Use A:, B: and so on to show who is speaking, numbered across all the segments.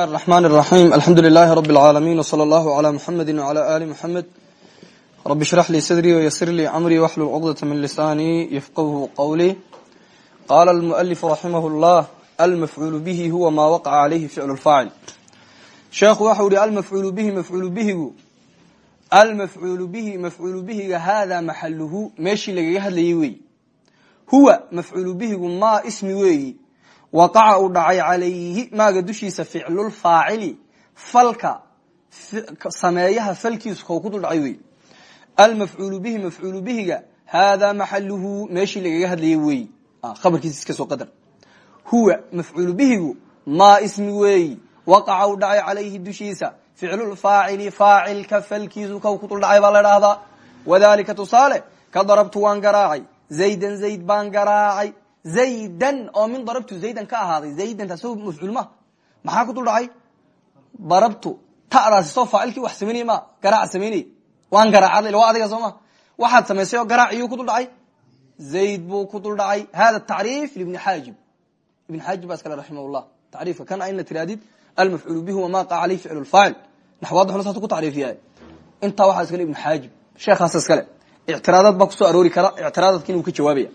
A: الرحمن الرحيم الحمد لله رب العالمين وصلى الله على محمد وعلى آل محمد رب اشرح لي صدري ويسر لي أمري واحلل عقدة من لساني يفقه قولي قال المؤلف رحمه الله المفعول به هو ما وقع عليه فعل الفاعل sheekhu waxau ihi almafcuulu bihi mafcuulu bihigu almafcuulu bihi mafcuulu bihiga haadaa maxaluhu meeshii lagaga hadlayay weeyi huwa mafcuulu bihigu maa ismi weeyi waqaca uu dhacay calayhi maaga dushiisa ficlulfaacili falka sameeyaha falkiisu ku dul dhacay weeyi almafcuulu bihi mafcuulu bihiga haadaa maxaluhu meeshii lagaga hadlayay weeyi khabarkiisa iska soo qadar. Huwa mafcuulu bihigu maa ismi weeyi waqaca u dhacay calayhi dushiisa ficlulfaacili faacilka falkiisu kow ku dul dhacay baa la dhahdaa wadalika tusaale ka darabtu waan garaacay. Zaydan zayd baan garaacay zaydan oo min darabtu zaydan ka ahaaday. Zaydan taasoo mafcuul maha maxaa ku dul dhacay? Darabtu ta'daasi soo faacilkii wax samaynay ma garaac samaynay waan garaacad waa adiga soo ma. Waxaad samaysay oo garaac iyuu ku dul dhacay? Zayd buu ku dul dhacay. Hada tacriif libni xaajib ibn xaajib baa iskale raximah llah tacriifka kan ayna tiraadid almafcuul bihi wama qaca aleyh ficl faacil naxwaadda xuna saas ku tacriifiya intaa waxaa iskale ibnu xaajib sheekhaas iskale. Ictiraadaad baa ku soo aroori kara. Ictiraadaadka inuu ka jawaabaya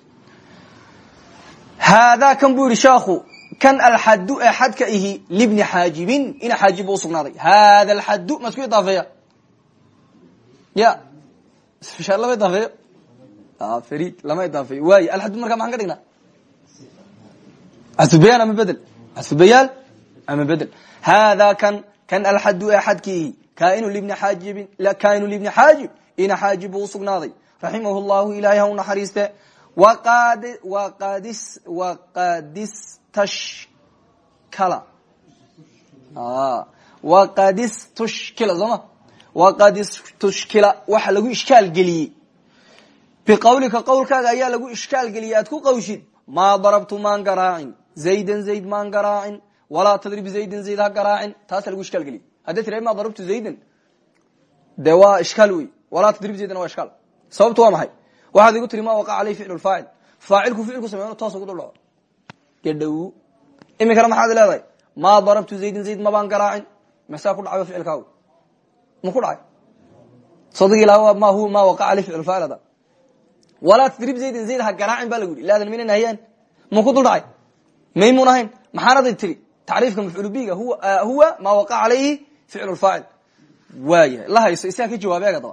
A: haadaa kan buu yihi sheekhu kan alxadu ee xadka ihi libni xaajibin ina xaajib bu usugnaaday hada alxadu ma isku idaafeeya ya lama idaafeeyo farid lama idaafeeyo waay alxadu markaa maxaan ka dhignaa cadfubayaan ama bedel cadfubayaal ama bedel hada kan kan alxadu ee xadkiihi kainu libni xaajibin kainu libni xaajib ina xaajib buu usugnaaday raximah llahu waqadistashkala waqadistushkila sooma waqadistushkila waxa lagu ishkaal geliyey biqawlika qawlkaaga ayaa lagu ishkaal geliyey aad ku qawshid maa darabtu maan garaacin zaydan zayd maan garaacin walaa tadrib zaydan zayd ha garaacin taasa lagu ishkaal geliy hadday tira ma darabtu zaydan de waa ishkaal wey walaa tadrib zaydan waa ishkaal sababtu waa maxay waxaad igu tiri ma waqaca aleyh ficlu faacil faacilku ficilku samey toos ugu dul dhaco gadhow iminkana maxaad leedahay? Maa darabtu zaydan zayd mabaan garaacin masaa ku dhacayo ficilkaagu? Ma ku dhacay. Sadigi la ma hu ma waqaca aleyh ficlu faacil ada walaa tadrib zaydan zayd ha garaacin ba lagu yihi laadan mina nahiyaan ma ku dul dhacay. Maymun ahayn. Maxaanada tiri tacriifka mafcuul biga huwa ma waqaca alayhi ficl faacil waaya la hayso isaga ka jawaabe adaba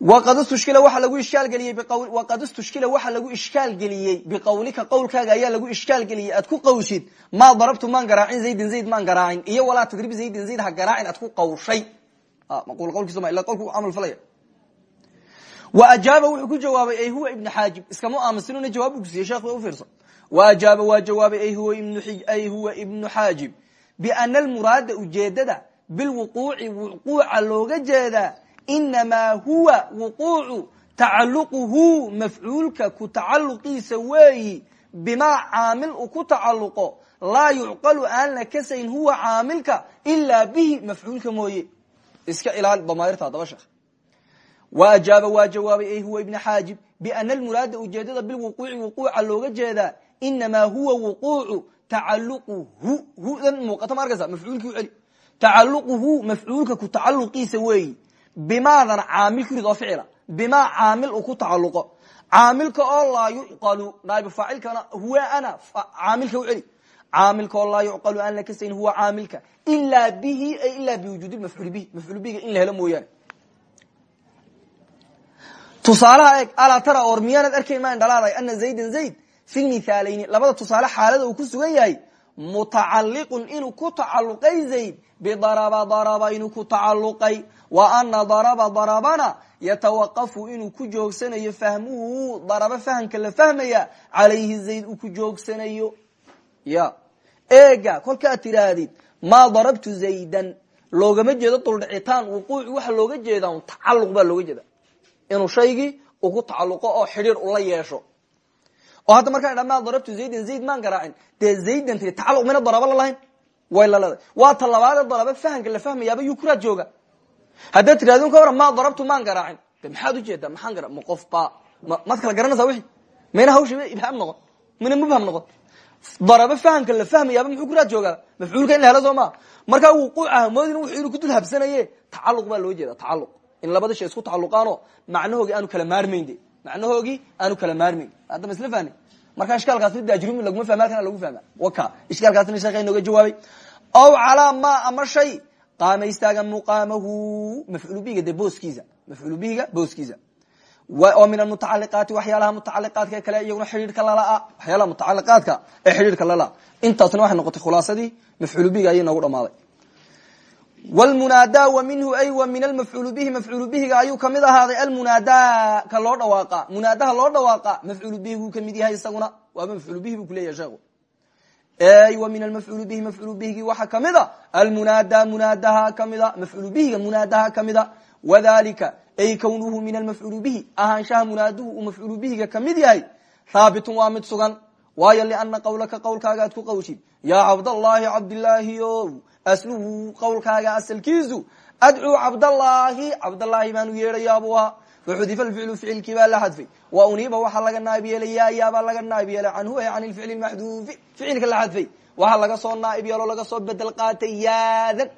A: waqad istushkila waxa lagu ishkaal geliyey waqad istushkila waxa lagu ishkaal geliyey biqawlika qawlkaaga ayaa lagu ishkaal geliyey aad ku qawshid maa darabtu maan garaacin zaydan zayd maan garaacin iyo walaa tadrib zaydan zayd ha garaacin aad ku qawshay maqul qawlkiisa ma ila qawlku camal falaya wa ajaaba wuxuu ku jawaabay ay huwa ibn xaajib iskama aaminsanuna jawaab buu kusiiyey sheekh u fiirso waajaaba waa jawaabay ay huwa ibnu xaajib biana almuraada ujeedada bilwuquuci wuquuca looga jeedaa inamaa huwa wuquucu tacaluquhu mafcuulka ku tacaluqiisa weeyi bimaa caamil uu ku tacaluqo laa yucqalu aan la kasayn huwa caamilka ilaa bihi mafcuulka mooye iska ilaali damairta hadaba sheekh waajaaba waa jawaabay ay huwa ibn xaajib biana almuraada ujeedada bilwuquuci wuquuca looga jeedaa inamaa huwa wuquucu tacaluquhu hudan muuqata ma u mafcuulka ku tacaluqiisa bimaadan caamil ku rid oo ficila bimaa caamil uu ku tacaluqo caamilka oo laa yucqalu naaibu faacilkana huwa ana caamilka u celi caamilka oo laa yucqalu aan la kasayn huwa caamilka ilaa bihi ay ilaa biwujuudi mafcuul bihi mafcuul bihiga in la helo mooyaane tusaalaha eeg alaa tara or miyaanad maan dhalaaday ana zaydan zayd fi lmithaalayni labada tusaale xaalada uu ku sugan yahay mutacaliqun inuu ku tacaluqay zayd bidaraba daraba inuu ku tacaluqay wa ana daraba darabana yatawaqafu inuu ku joogsanayo fahmuhu daraba fahamka la fahmaya calayhi zayd uu ku joogsanayo. Ya eega kolkaad tidhaahdid maa darabtu zaydan loogama jeedo duldhicitaan wuquuci waxa looga jeeda tacaluq baa looga jeeda inuu shaygii uku tacaluqo oo xidhiir ula yeesho oo hadda markaan dha ma darabtu zaydan zayd maan garaacin dee zaydan tii tacaluq mina daraba lalahayn way laleedahay waa ta labaadee daraba fahamka la fahmayaaba yuu kuraad jooga haddaad tidhahdo ka waran ma darabtu maan garaacin de maxaad u jeedaa maxaan gara ma qof baa maad kala garanaysaa wixii? Mayna hawsha ibhaam noqon. Mina mubham noqon. Daraba fahamka la fahmayaaba muxuu kuraad joogaa? Mafcuulka in la helo soo maa markaa wuquucaha moodin wuxuu inu ku dul habsanaye. Tacaluq baa loo jeeda tacaluq in labada shay isku tacaluqaanoo macnahoogii aanu kala maarmayn de macnahoogii aanu kala maarmayn hadda ma isla fahni markaa ishkaalkaasna daajrumi laguma fahma halkana lagu fahma. Waka ishkaalkaasna sheekha inooga jawaabay. Ow calaa ma ama shay qaama istaaga muqaamahu mafcuul bihiga dee booskiisa mafcuul bihiga booskiisa. Oo min almutacaliqaati waxyaalaha mutacaliqaadka kale iyaguna xidhiidhka lalaa waxyaalaha mutacaliqaadka ee xidhiidhka lalaa intaasna waxay noqotay khulaasadii mafcuul ayay noogu dhamaaday wlmunaada wa minhu ay wa min almafcuul bihi mafcuul bihiga ayuu ka mid ahaaday almunaada ka loo dhawaaqa. munaadaha loo dhawaaqa mafcuul bihi buu ka mid yahay isaguna. Waaba mafcuul bihi buu kuleyahay sheekhu y wa min almafcuul bihi mafcuul bihigi waxaa kamida almunaada munaadaha kamida mafcuul bihiga munaadaha kamida wadalika ay kownuhu min almafcuul bihi ahaanshaha munaaduhu uu mafcuul bihiga ka mid yahay. haabitun waa mid sugan. waayo liana qawlaka qowlkaaga ku qawshid yaa cabdallaahi cabdilaahi asluhu qowlkaaga asalkiisu adcuu cabdallaahi cabdallaahi baanu yeedhayaa buu ahaa faxudifa lficlu ficilkii la xadfay wa uniiba waxaa laga naab yeelay yaayaabaa laga naab yeelay canhu ay can ilficli maxduufi ficilka la xadfay waxaa laga soo naaib yeelo laga soo bedel qaatay yaadan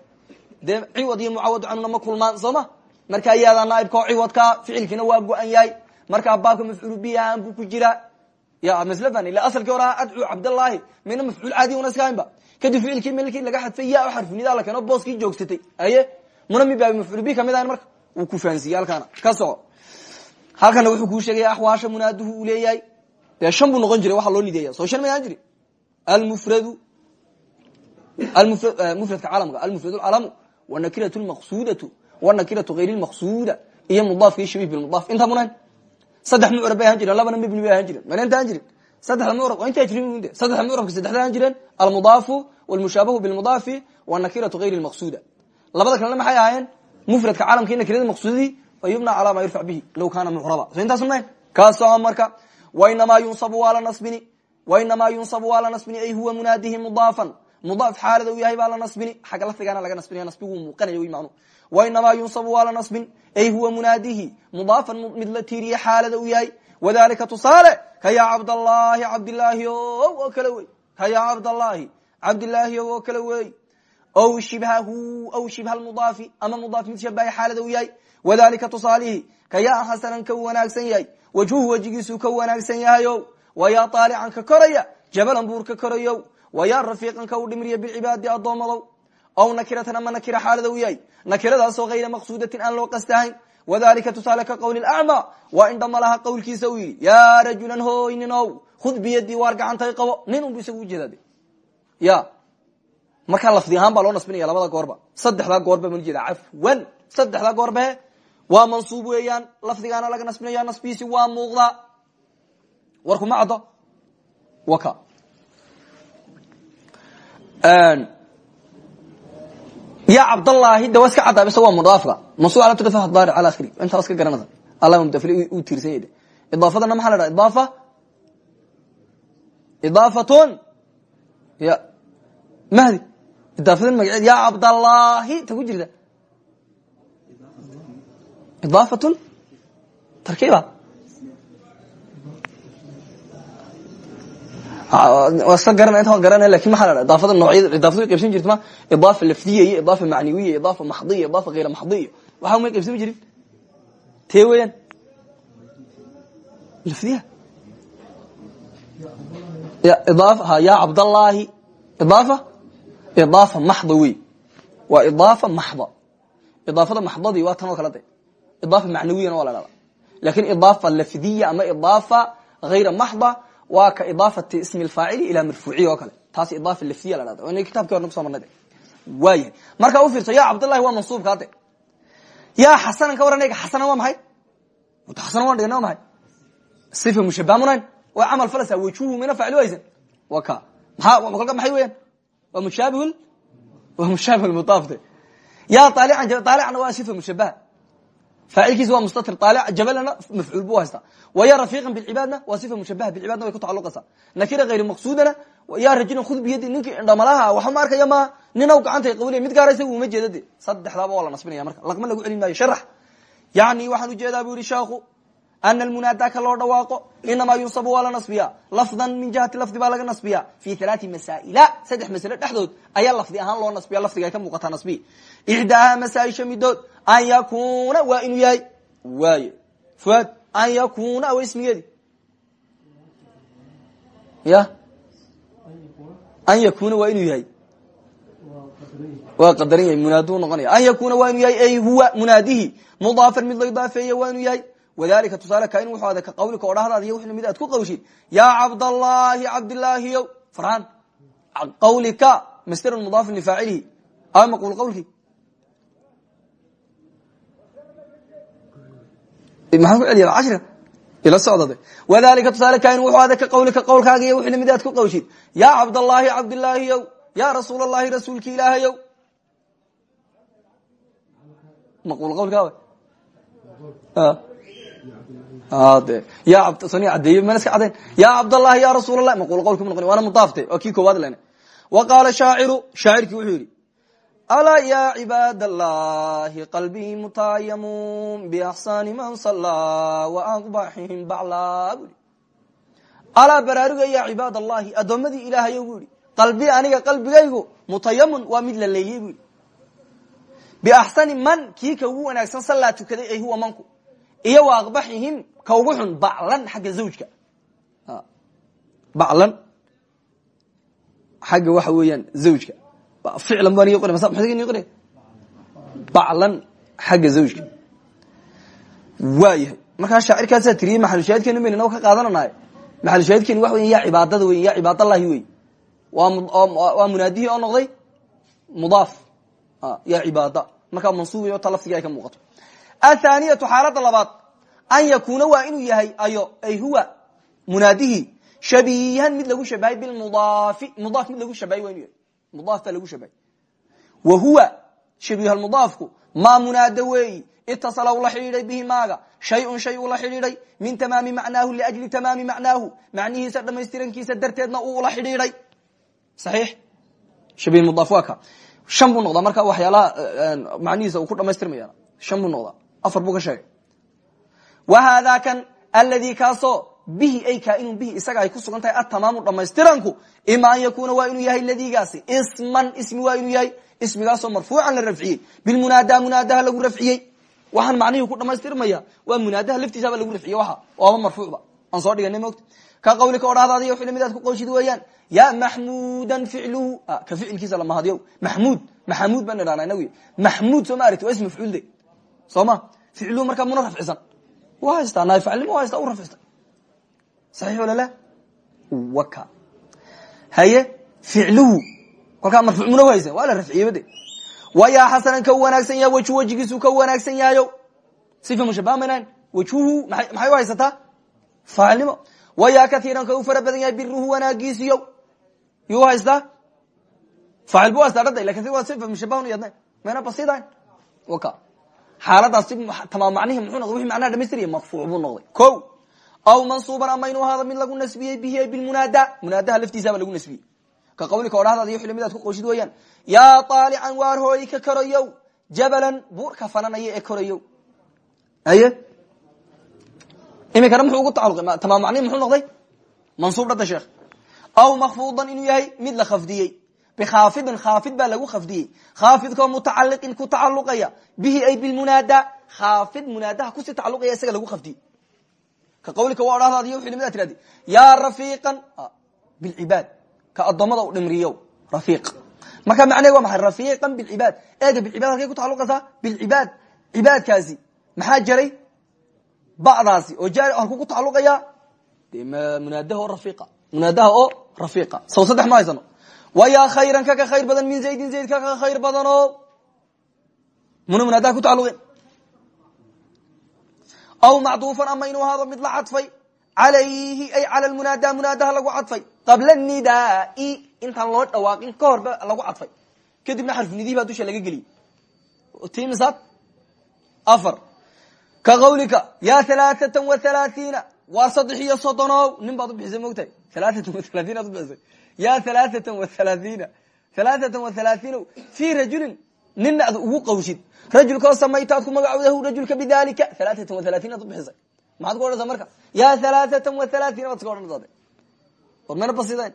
A: dee ciwad iyo mucawad canuna ma kulmaan soo ma markaa yaadaa naaibka oo ficilkiina waa go-an yahay markaa baabka mafcuul bihi ahaan buu ku jiraa ya maslafan ila asalkii hore adcuu cabdallaahi mina mafcuul caadi una iska haynba kadib ficilkii melkii laga xadfay ya xarfunidaa la keeno booskii joogsatay aye muna mi baabi mafcuul bihi ka mid ahan marka? Wuu ku fahansiiye halkaana. Ka soco halkana wuxuu kuu sheegaya axwaasha munaaduhu uu leeyahay. Dee shan buu noqon jiray waxaa loo nideeya soo shan mayaan jiri almufradu mufradka calamka almufrad lcalamu wanakiratu lmaqsudatu wanakiratu hayr lmaqsuda iyo mudaafka iyo shabih bilmudaaf intaa munahan? Saddex mucrab bay ahaan jireen labana mibni bay ahaan jireen. Mana inta ahan jirin saddexda mucrab inta ajrimi saddexda mucrabka saddexda ahaan jireen almudaafu walmushaabahu bilmudaafi wanakiratu hayr lmaqsuda labada kalena maxay ahaayeen mufradka calamka iyo nakirada maqsudadii fayubna calaa maa yurfac bihi low kaana mucraba so intaas mahayn kaa soco marka wainamaa yunsabu waa la nasbini wainamaa yunsabu waa la nasbini ay huwa munaadihi mudaafan mudaaf xaalada u yahay baa la nasbini xagga lafdigaana laga nasbinaya nasbigu muuqanaya wy macnu wainamaa yunsabu waa la nasbin ay huwa munaadihi mudaafan mid la tiiriye xaalada u yahay wadalika tusaale ka yaa cabdallaahi cabdilaahi o oo kale wey. Ka yaa cabdallaahi cabdilaahi o oo kale wey. Ow shibhahu aw shibha lmudaafi ama mudaaf mid shabahay xaalada u yahay. Wadalika tusaalihi ka yaa xasanan ka wanaagsan yahay. Wajhuhu wejigiisuu ka wanaagsan yahayo wayaa taalican ka koraya jabalan buur ka korayo wayaa rafiiqan ka u dhimriya bilcibaadi maqsuudatin aan loo qastahayn wadalika tusaale ka qowli acmaa waa in dhamalaha qowlkiisa uu yidhi yaa rajulan hoy ninow khud biyadii waar gacantay qabo nin unbu isagu ujeeda ya markaa lafdi ahaan baa loo nasbinaya labada goorba saddexdaa goorba ma jeeda cafwan saddexdaa goorbahe waa mansuub weeyaan lafdigaana laga nasbinaya nasbiisi waa muuqdaa warkuma caddo waka ya cabdallaahi de waa iska caddaa bise waa mudaafka mansuub ala turafa daari ala akhiri intaa iska garanada allah mudafili uu tiirsan yahy idaafadana maxaa la dhaha idaafa idaafatun ya mahdi idaafadan magaceed ya cabdallaahi ta ku jirta idaafatun tarkiiba iska garana inta garanaya laakiin dhaha idaafada noocyada idaafada way qaybsan jirta ma idaafa lafdiya iyo idaafa macnawiya idaafa maxdiya idaafa hayra maxdiya waxa may qaybsami jirin tee weeyaan lafdiya ya idaafa ha ya cabdallaahi idaafa idaafa maxda wey waa idaafa maxda idaafada maxdadii waa tan oo kale de idaafa macnawiyana waa la dhahda laakiin idaafa lafdiya ama idaafa hayra maxda waa ka idaafati ismi lfaacili ilaa marfuuciy oo kale. Taas idaafa lafdiya la dhahda ina kitabki horna kuso marnay. Waayahay markaa u fiirso ya cabdullahi waa mansuubka ade yaa xasanan ka waran xasanan waa maxay? Xasanan waan dhigana wa maxay? Sifa mushabamunayn waa camal falasa wajhuhu mina facil waysan. Wa ka. Maa kolka maxay weeyaan? Waa mushaabih waa mushaabih mudaafde ya aalican aalicna waa sifa mushabaha faacilkiisa waa mustatir aalic jabalana mafcuul bu haysta waya rafiiqan bilcibaadna waa sifa mushabaha bilcibaadna way ku tacaluqaysaa nakira hayr maqsuudana ya rajulan khud biyadi ninkii indhamalaha waxba ma arkaya ma ninaw gacantay qawliya mid gaara isaga uma jeeda de saddexdaaba waa la nasbinaya marka laqma lagu celin maayo sharax yani waxaan u jeedaa bu yihi sheekhu ana almunaada ka loo dhawaaqo inamaa yunsabu waa la nasbiya lafdan min jihati lafdi baa laga nasbiya fi halaati masaa'ila saddex masle dhexdood ayaa lafdi ahaan loo nasbiya lafdiga ay ka muuqataa nasbi ixdaaha masaaisha midood an yakuna waa inuu yahay waay fuad an yakuna wa ismigeedi ya an yakuna waa inuu yahay waa qadaran yahay munaadu noqonaya an yakuna waa inuu yahay ay huwa munaadihi mudaafan mid la idaafeeye waa inuu yahay wadalika tusaale kain wuxuu ada ka qawlika oo dhahdaad iyo wixna mid aad ku qawshid yaa cabdallaahi cabdillaahiyow faraan qawlika masdarun mudaafin lifaacilihi aw maqul qawlki maxaan ku celiya cashira ila socdade. Wadalika tusaale kain wuxuu ada ka qawlika qawlkaaga iyo wixna mid aad ku qawshid. Yaa cabdallaahi cabdillaahiyow yaa rasuul allahi rasuulki ilaahayow maqul qawlkaa de ya cadeeye mana iska cadayn ya cabdallahi ya rasuul allah maqul qawlki mu noqon waana mudaafte waa kii koowaad lene wa qaala shaaciru shaacirkii wuxuu yidhi alaa ya cibaad allahi qalbii mutaayamun biaxsani man sallaa waaqbaxihim baclaa bu i alaa baraaruga ya cibaad allahi addoommadii ilaahayo bu yihi qalbi aniga qalbigaygu mutayamun waa mid la leeyey bu yihi biaxsani man kii ka ugu wanaagsan sallaa tukaday ay huwa manku iyo wa aqbaxihim ka ugu xun baclan xagga zawjka baclan xagga waxa weeyaan zawjka ficlan baa niga qora masa maxaa niga qora baclan xagga zawjka waayahay markaa shaacirkaasaa tiriyey maxalushaahidkeenu baynu inago ka qaadananaay maxalushaahidkeenu waxa weya ya cibaadada wey ya cibaadallahi wey waa munaadihii oo noqday mudaaf ya cibaada markaa mansuubi o ta laftiga ay ka muuqato athaniyatu xaalada labaad an yakuna waa inuu yahay ayo ay huwa munaadihi shabihan mid lagu shabahay bilmudaafi mudaaf mid lagu shabahay waa inu yahay mudaaf baa lagu shabahay wa huwa shabiihalmudaafku maa munaada weeyi itasala ula xidhiidhay bihi maaga. Shayun shay ula xidhiidhay min tamaami macnaahu liajli tamaami macnaahu. Macnihiisa dhamaystirankiisa darteedna uu ula xidhiidhay. Saxiix? Shabiihmudaaf waa ka. Shan buu noqdaa waxyaalaha macnihiisa uu ku dhamaystirmaya shan buu afar buu ka sheegay. Wa haadaa kan alladii kaasoo bihi ay kaainun bihi isaga ay ku sugan tahay atamaamu dhamaystiranku ima an yakuna waa inuu yahay ladigaasi. Isman ismi waa inuu yahay. Ismigaasoo marfuucan la rafciyey. Bilmunaada munaadaha lagu rafciyey. Waxaan macnihii ku dhamaystirmaya waa munaadaha laftiisaba lagu rafciye waa waaba marfuucba aan soo dhiganay mogta ka qawlika odhahdaadiy xilimidaad ku qawshid weeyaan. Ya maxmudan ficluhu. Ka ficilkiisa lamahadyo maxmud maxamuud baan idhahna inagu maxmud soo ma aragti waa is mafcuulde soo ma? Ficluhu markaa muna rafcisan wa haystaa? Naayfaclimo wa haystaa? U rafcista saxiix wala la waka haye ficluhu kolkaa marfuuc muna haysan waa la rafciyeyba de wayaa xasanan ka wanaagsan yahay wejhu wejigiisu ka wanaagsan yahayo sifa mushabaha maynan wejhuhu maxay u haysataa faacilnimo wayaa kaiiran ka u fara badan yahay biruhu wanaagiisiyo yuu haystaa faacil bu haystaa dhada laakiin waa sifa mushabahun yadna mayna basidayn waka xaaladaas tamaam macnihi muxuu noqday wixii macnaha dhamaystiraya marfuuc buu noqday ko aw mansuuban ama inuu ahaado mid lagu nasbiyey bihi bilmunaada munaadaha laftiisaba lagu nasbiyey ka qawlika odhahdaada iyo xilimidaad ku qawshid weeyaan yaa aalican waar hooy ka korayow jabalan buurka fananaya ee korayow aye imikana muxuu ugu tacaluqay tamaam macnihi muxuu noqday mansuub dhada sheekh aw makfuudan inuu yahay mid la khafdiyey bikhaafidin khaafid baa lagu khafdiyey khaafidkoo mutacaliqin ku tacaluqaya bihi ay bilmunaada khaafid munaadaha ku sii tacaluqaya isaga lagu khafdiyey ka qawlika waa odhahdaad iyo xilimidaad tirahdi yaa rafiiqan bilcibaad. Ka addoommada u dhimriyo rafiiq. Marka macnehe waa maxay? Rafiiqan bilcibaad. Eega bilcibaad halkay ku tacaluqaysaa bilcibaad. Cibaadkaasi maxaa jaray? Bacdaasi oo jaari halkuu ku tacaluqaya de munaadaha oo rafiiqa. Munaadaha oo rafiiqa. Saw saddex ma haysano. Wayaa khayran kaka khayr badan min zaydin zayd kaka khayr badano. Muna munaadaha ku tacaluqeen aw macduufan ama inuu ahaado mid la cadfay. Alayhi ay cala munaada munaadaha lagu cadfay. Qabla nidaai intaan loo dhawaaqin ka horba lagu cadfay. Kadibna xarfunidii baa dusha laga geliyey timsad afar. Ka qawlika yaa halaatatan wa halaatiina waa saddex iyo soddonow nin baad ubixisay mogtahay halaatatan wa halaatiina ad ubixisay yaa halaatatan wa halaatiina halaatatan wa halaatiinow fi rajulin nin dhacdu ugu qawshid. Rajulkao samaytaad ku magacoodhu rajulka bidalika alaaatan wa alatiin aad ubixisay maxaad ku odhantaa marka? Yaa alaaatan wa alaatiin baad iska odhan doonta war mayna basideen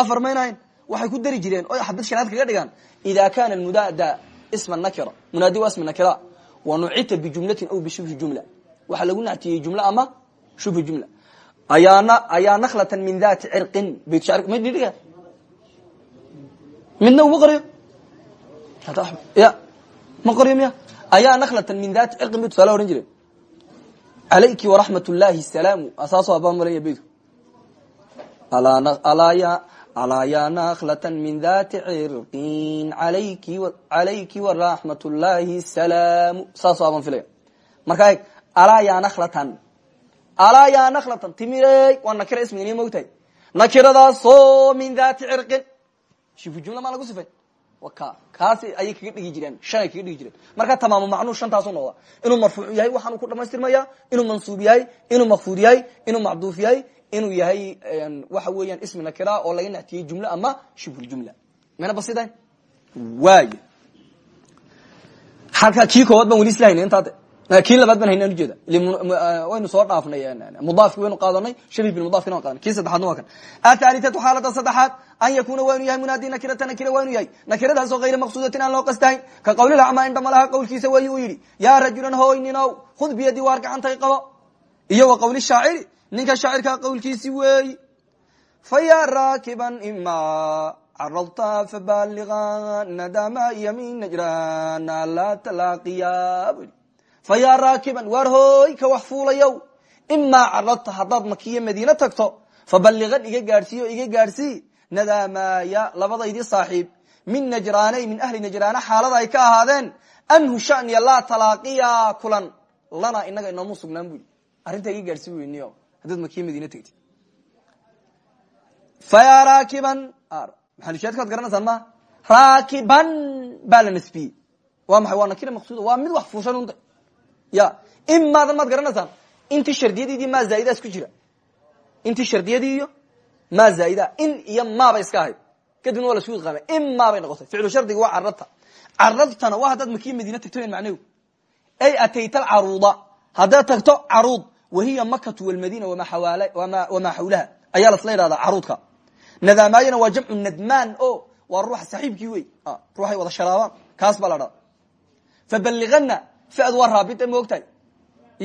A: afar maynahayn waxay ku dari jireen oy xabad shanaad kaga dhigaan. Idaa kaana munaada isma nakira. Munaadi waa isma nakira. Wa nucita bijumlatin aw bishubhi jumla. Waxaa lagu nactiyey jumla ama shubhi jumla. Ayaa ayaa naklatan min dati cirqin. Bayt shacr ma midna ugu qariyo ya ma qoriyo miya ayaa naklatan min dati cirqin bay tusaale ohan jireen alayki waraxmat llahi salaamu. Asaaso abaan malaya beytku alaa ya naklatan min dati cirqin alayki waraxmat llahi salaamu. Saasoo abaan filaya markaa eg alaa ya naklatan alaa ya naklatan timirey waa nakira ismigani mogtahay nakiradaasoo min dati cirqin shifu jumla maa lagu sifay ka kaasi ayay kaga dhigi jireen shan ay kaga dhigi jireen. Marka tamaamu macnuu shantaasu noqda inuu marfuuc yahay waxaanu ku dhamaystirmaya inuu mansuub yahay inuu makfuud yahay inuu macduuf yahay inuu yahay waxa weeyaan ismi nakira oo laga nactiyey jumla ama shibhuljumla mayna basidayn waay halka kii koowaad baan weli isla hayna intaade kii labaad baan haynaan ujeeda waynu soo dhaafnay mudaafki waynu qaadanay shabih bilmudaafkina waan qaadanay kii saddexaadna waa kan. Athalitatu xaalada saddexaad an yakuna waa yahay munaadi nakirata nakira waa inu yahay nakiradaasoo hayra maqsuudatin aan loo qastahayn ka qawlilacmaa indhamalaha qawlkiisa wayi uu yidhi yaa rajulan hoy ninow khud biyadi waar gacantay qabo. Iyo wa qawli shaaciri ninka shaacirkaa qawlkiisi weeyi fa yaa raakiban ima caradta fabaliga nadama yamin najrana laa talaaqiya fa yaa raakiban waar hooy ka wax fuulayow. Imaa caradta haddaad makiyo madiine tagto fabaligan iga gaadhsiiyo iga gaadhsii. Nadamaya labadaydii saaxiib. Min najraanay min ahli najraana xaalada ay ka ahaadeen. Anhu shaniya laa talaaqiya kulan. Lana inaga inoomu sugnaan bu yidhi. Arrintaa iga gaadhsii weyniyo haddaad makiyo madiine tagtid. Fa yaa raakiban maxalushaadkaad garanaysaan ma? Raakiban baa la nasbiyey. Waa maxay? Waa nakira maqsuuda? Mid wax fuushan unta ya imaadan maad garanaysaan intii shardiyadiidiyo maa zaa'idaas ku jira. Intii shardiyadii iyo maa zaaida in iyo maabay iska ahayd. Kadibna waa la isku iqaamay imaa bay noqotay. Ficlu shardiga waa caradta caradtana waa haddaad makiya madiina tagto macnehu ay atayta alcaruuda. Haddaad tagto caruud wahiya makatu walmadina wamaa xawlaha ayaa lasla yidhahdaa caruudka. Nadamaayana waa jamcu nadmaan o waa ruuxa saxiibkii wey ruuxay wada sharaabaan kaas baa la dhada fabaliganna fad waa raabita maogtahay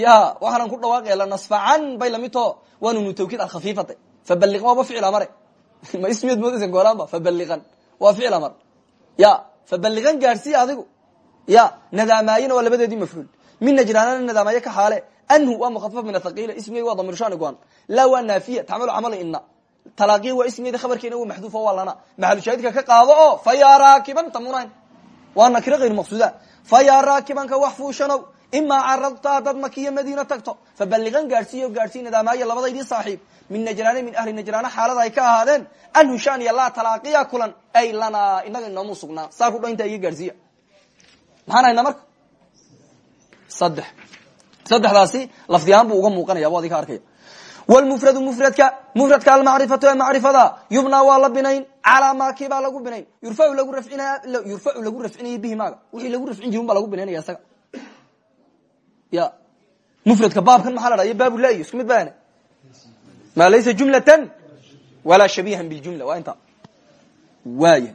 A: ya waxaanan ku dhawaaqaya lanasfacan bay la mid taho. Waa nunu tawkiid alkhafiifata fabalian waaba ficil amare. Ma ismiyaad moodaysa goolaanba? Fabalian waa ficil amar. Ya fabaligan gaadhsii adigu. Ya nadaamaayena waa labadeedii mafcuul min najraanana nadaamaaye ka xaale. Anhu waa mukafaf min athaqiila ismigey waa damirshaani goan laa waa naafiya tacmalu camal ina talaaqiya waa ismigeeda khabarkeena waa maxduufo waa lana. Maxalushaahidka ka qaado oo fa yaa raakiban tamunayn waa nakiro hayr maqsuuda. Fa yaa raakibanka wax fuushanow imaa caradta haddaad makiyo madiina tagto. Fabaligan gaadhsiiyo gaadhsii nadaamaaye labadaydii saaxiib. Min najraane min ahli najraana xaalada ay ka ahaadeen anhu shaniya laa talaaqiya kulan ay lanaa inaga inoomu sugnaa saa ku dhainta iga gaadhsiiya marka? Saddex. Saddexdaasi lafdiyahaan buu uga muuqanaya bu adi ka arkaya. Wlmufradu mufradka mufradka almacrifatu ee macrifada yubnaa waa la binayn calaa maakii baa lagu binayn yurfacu lagu rafcinaya bihi maaga. Wixii lagu rafcin jiri un baa lagu binaynaya isaga. Ya. Mufradka baabkan maxaa la dhaha iyo baabu la iyo isku mid baane ma laysa jumlatan walaa shabihan biljumla waa inta. Waaya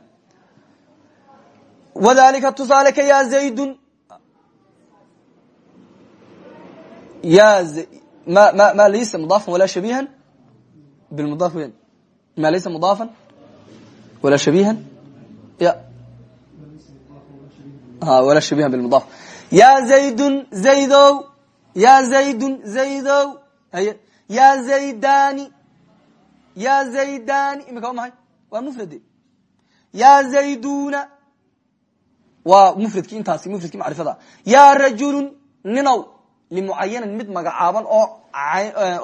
A: wadalika tusaale ka ya zaydun ya ma ma ma laysa mudaafan walaa shabihan bilmudaaf ma laysa mudaafan walaa shabihan ya walaa shabihan bilmudaaf ya zaydun zaydow ya zaydun zaydow haye ya zaydani ya zaydani imika waa maxay waa mufrade ya zayduna waa mufradkii intaasi mufradkii macrifada ya rajulun ninow limucayanin mid magacaaban oo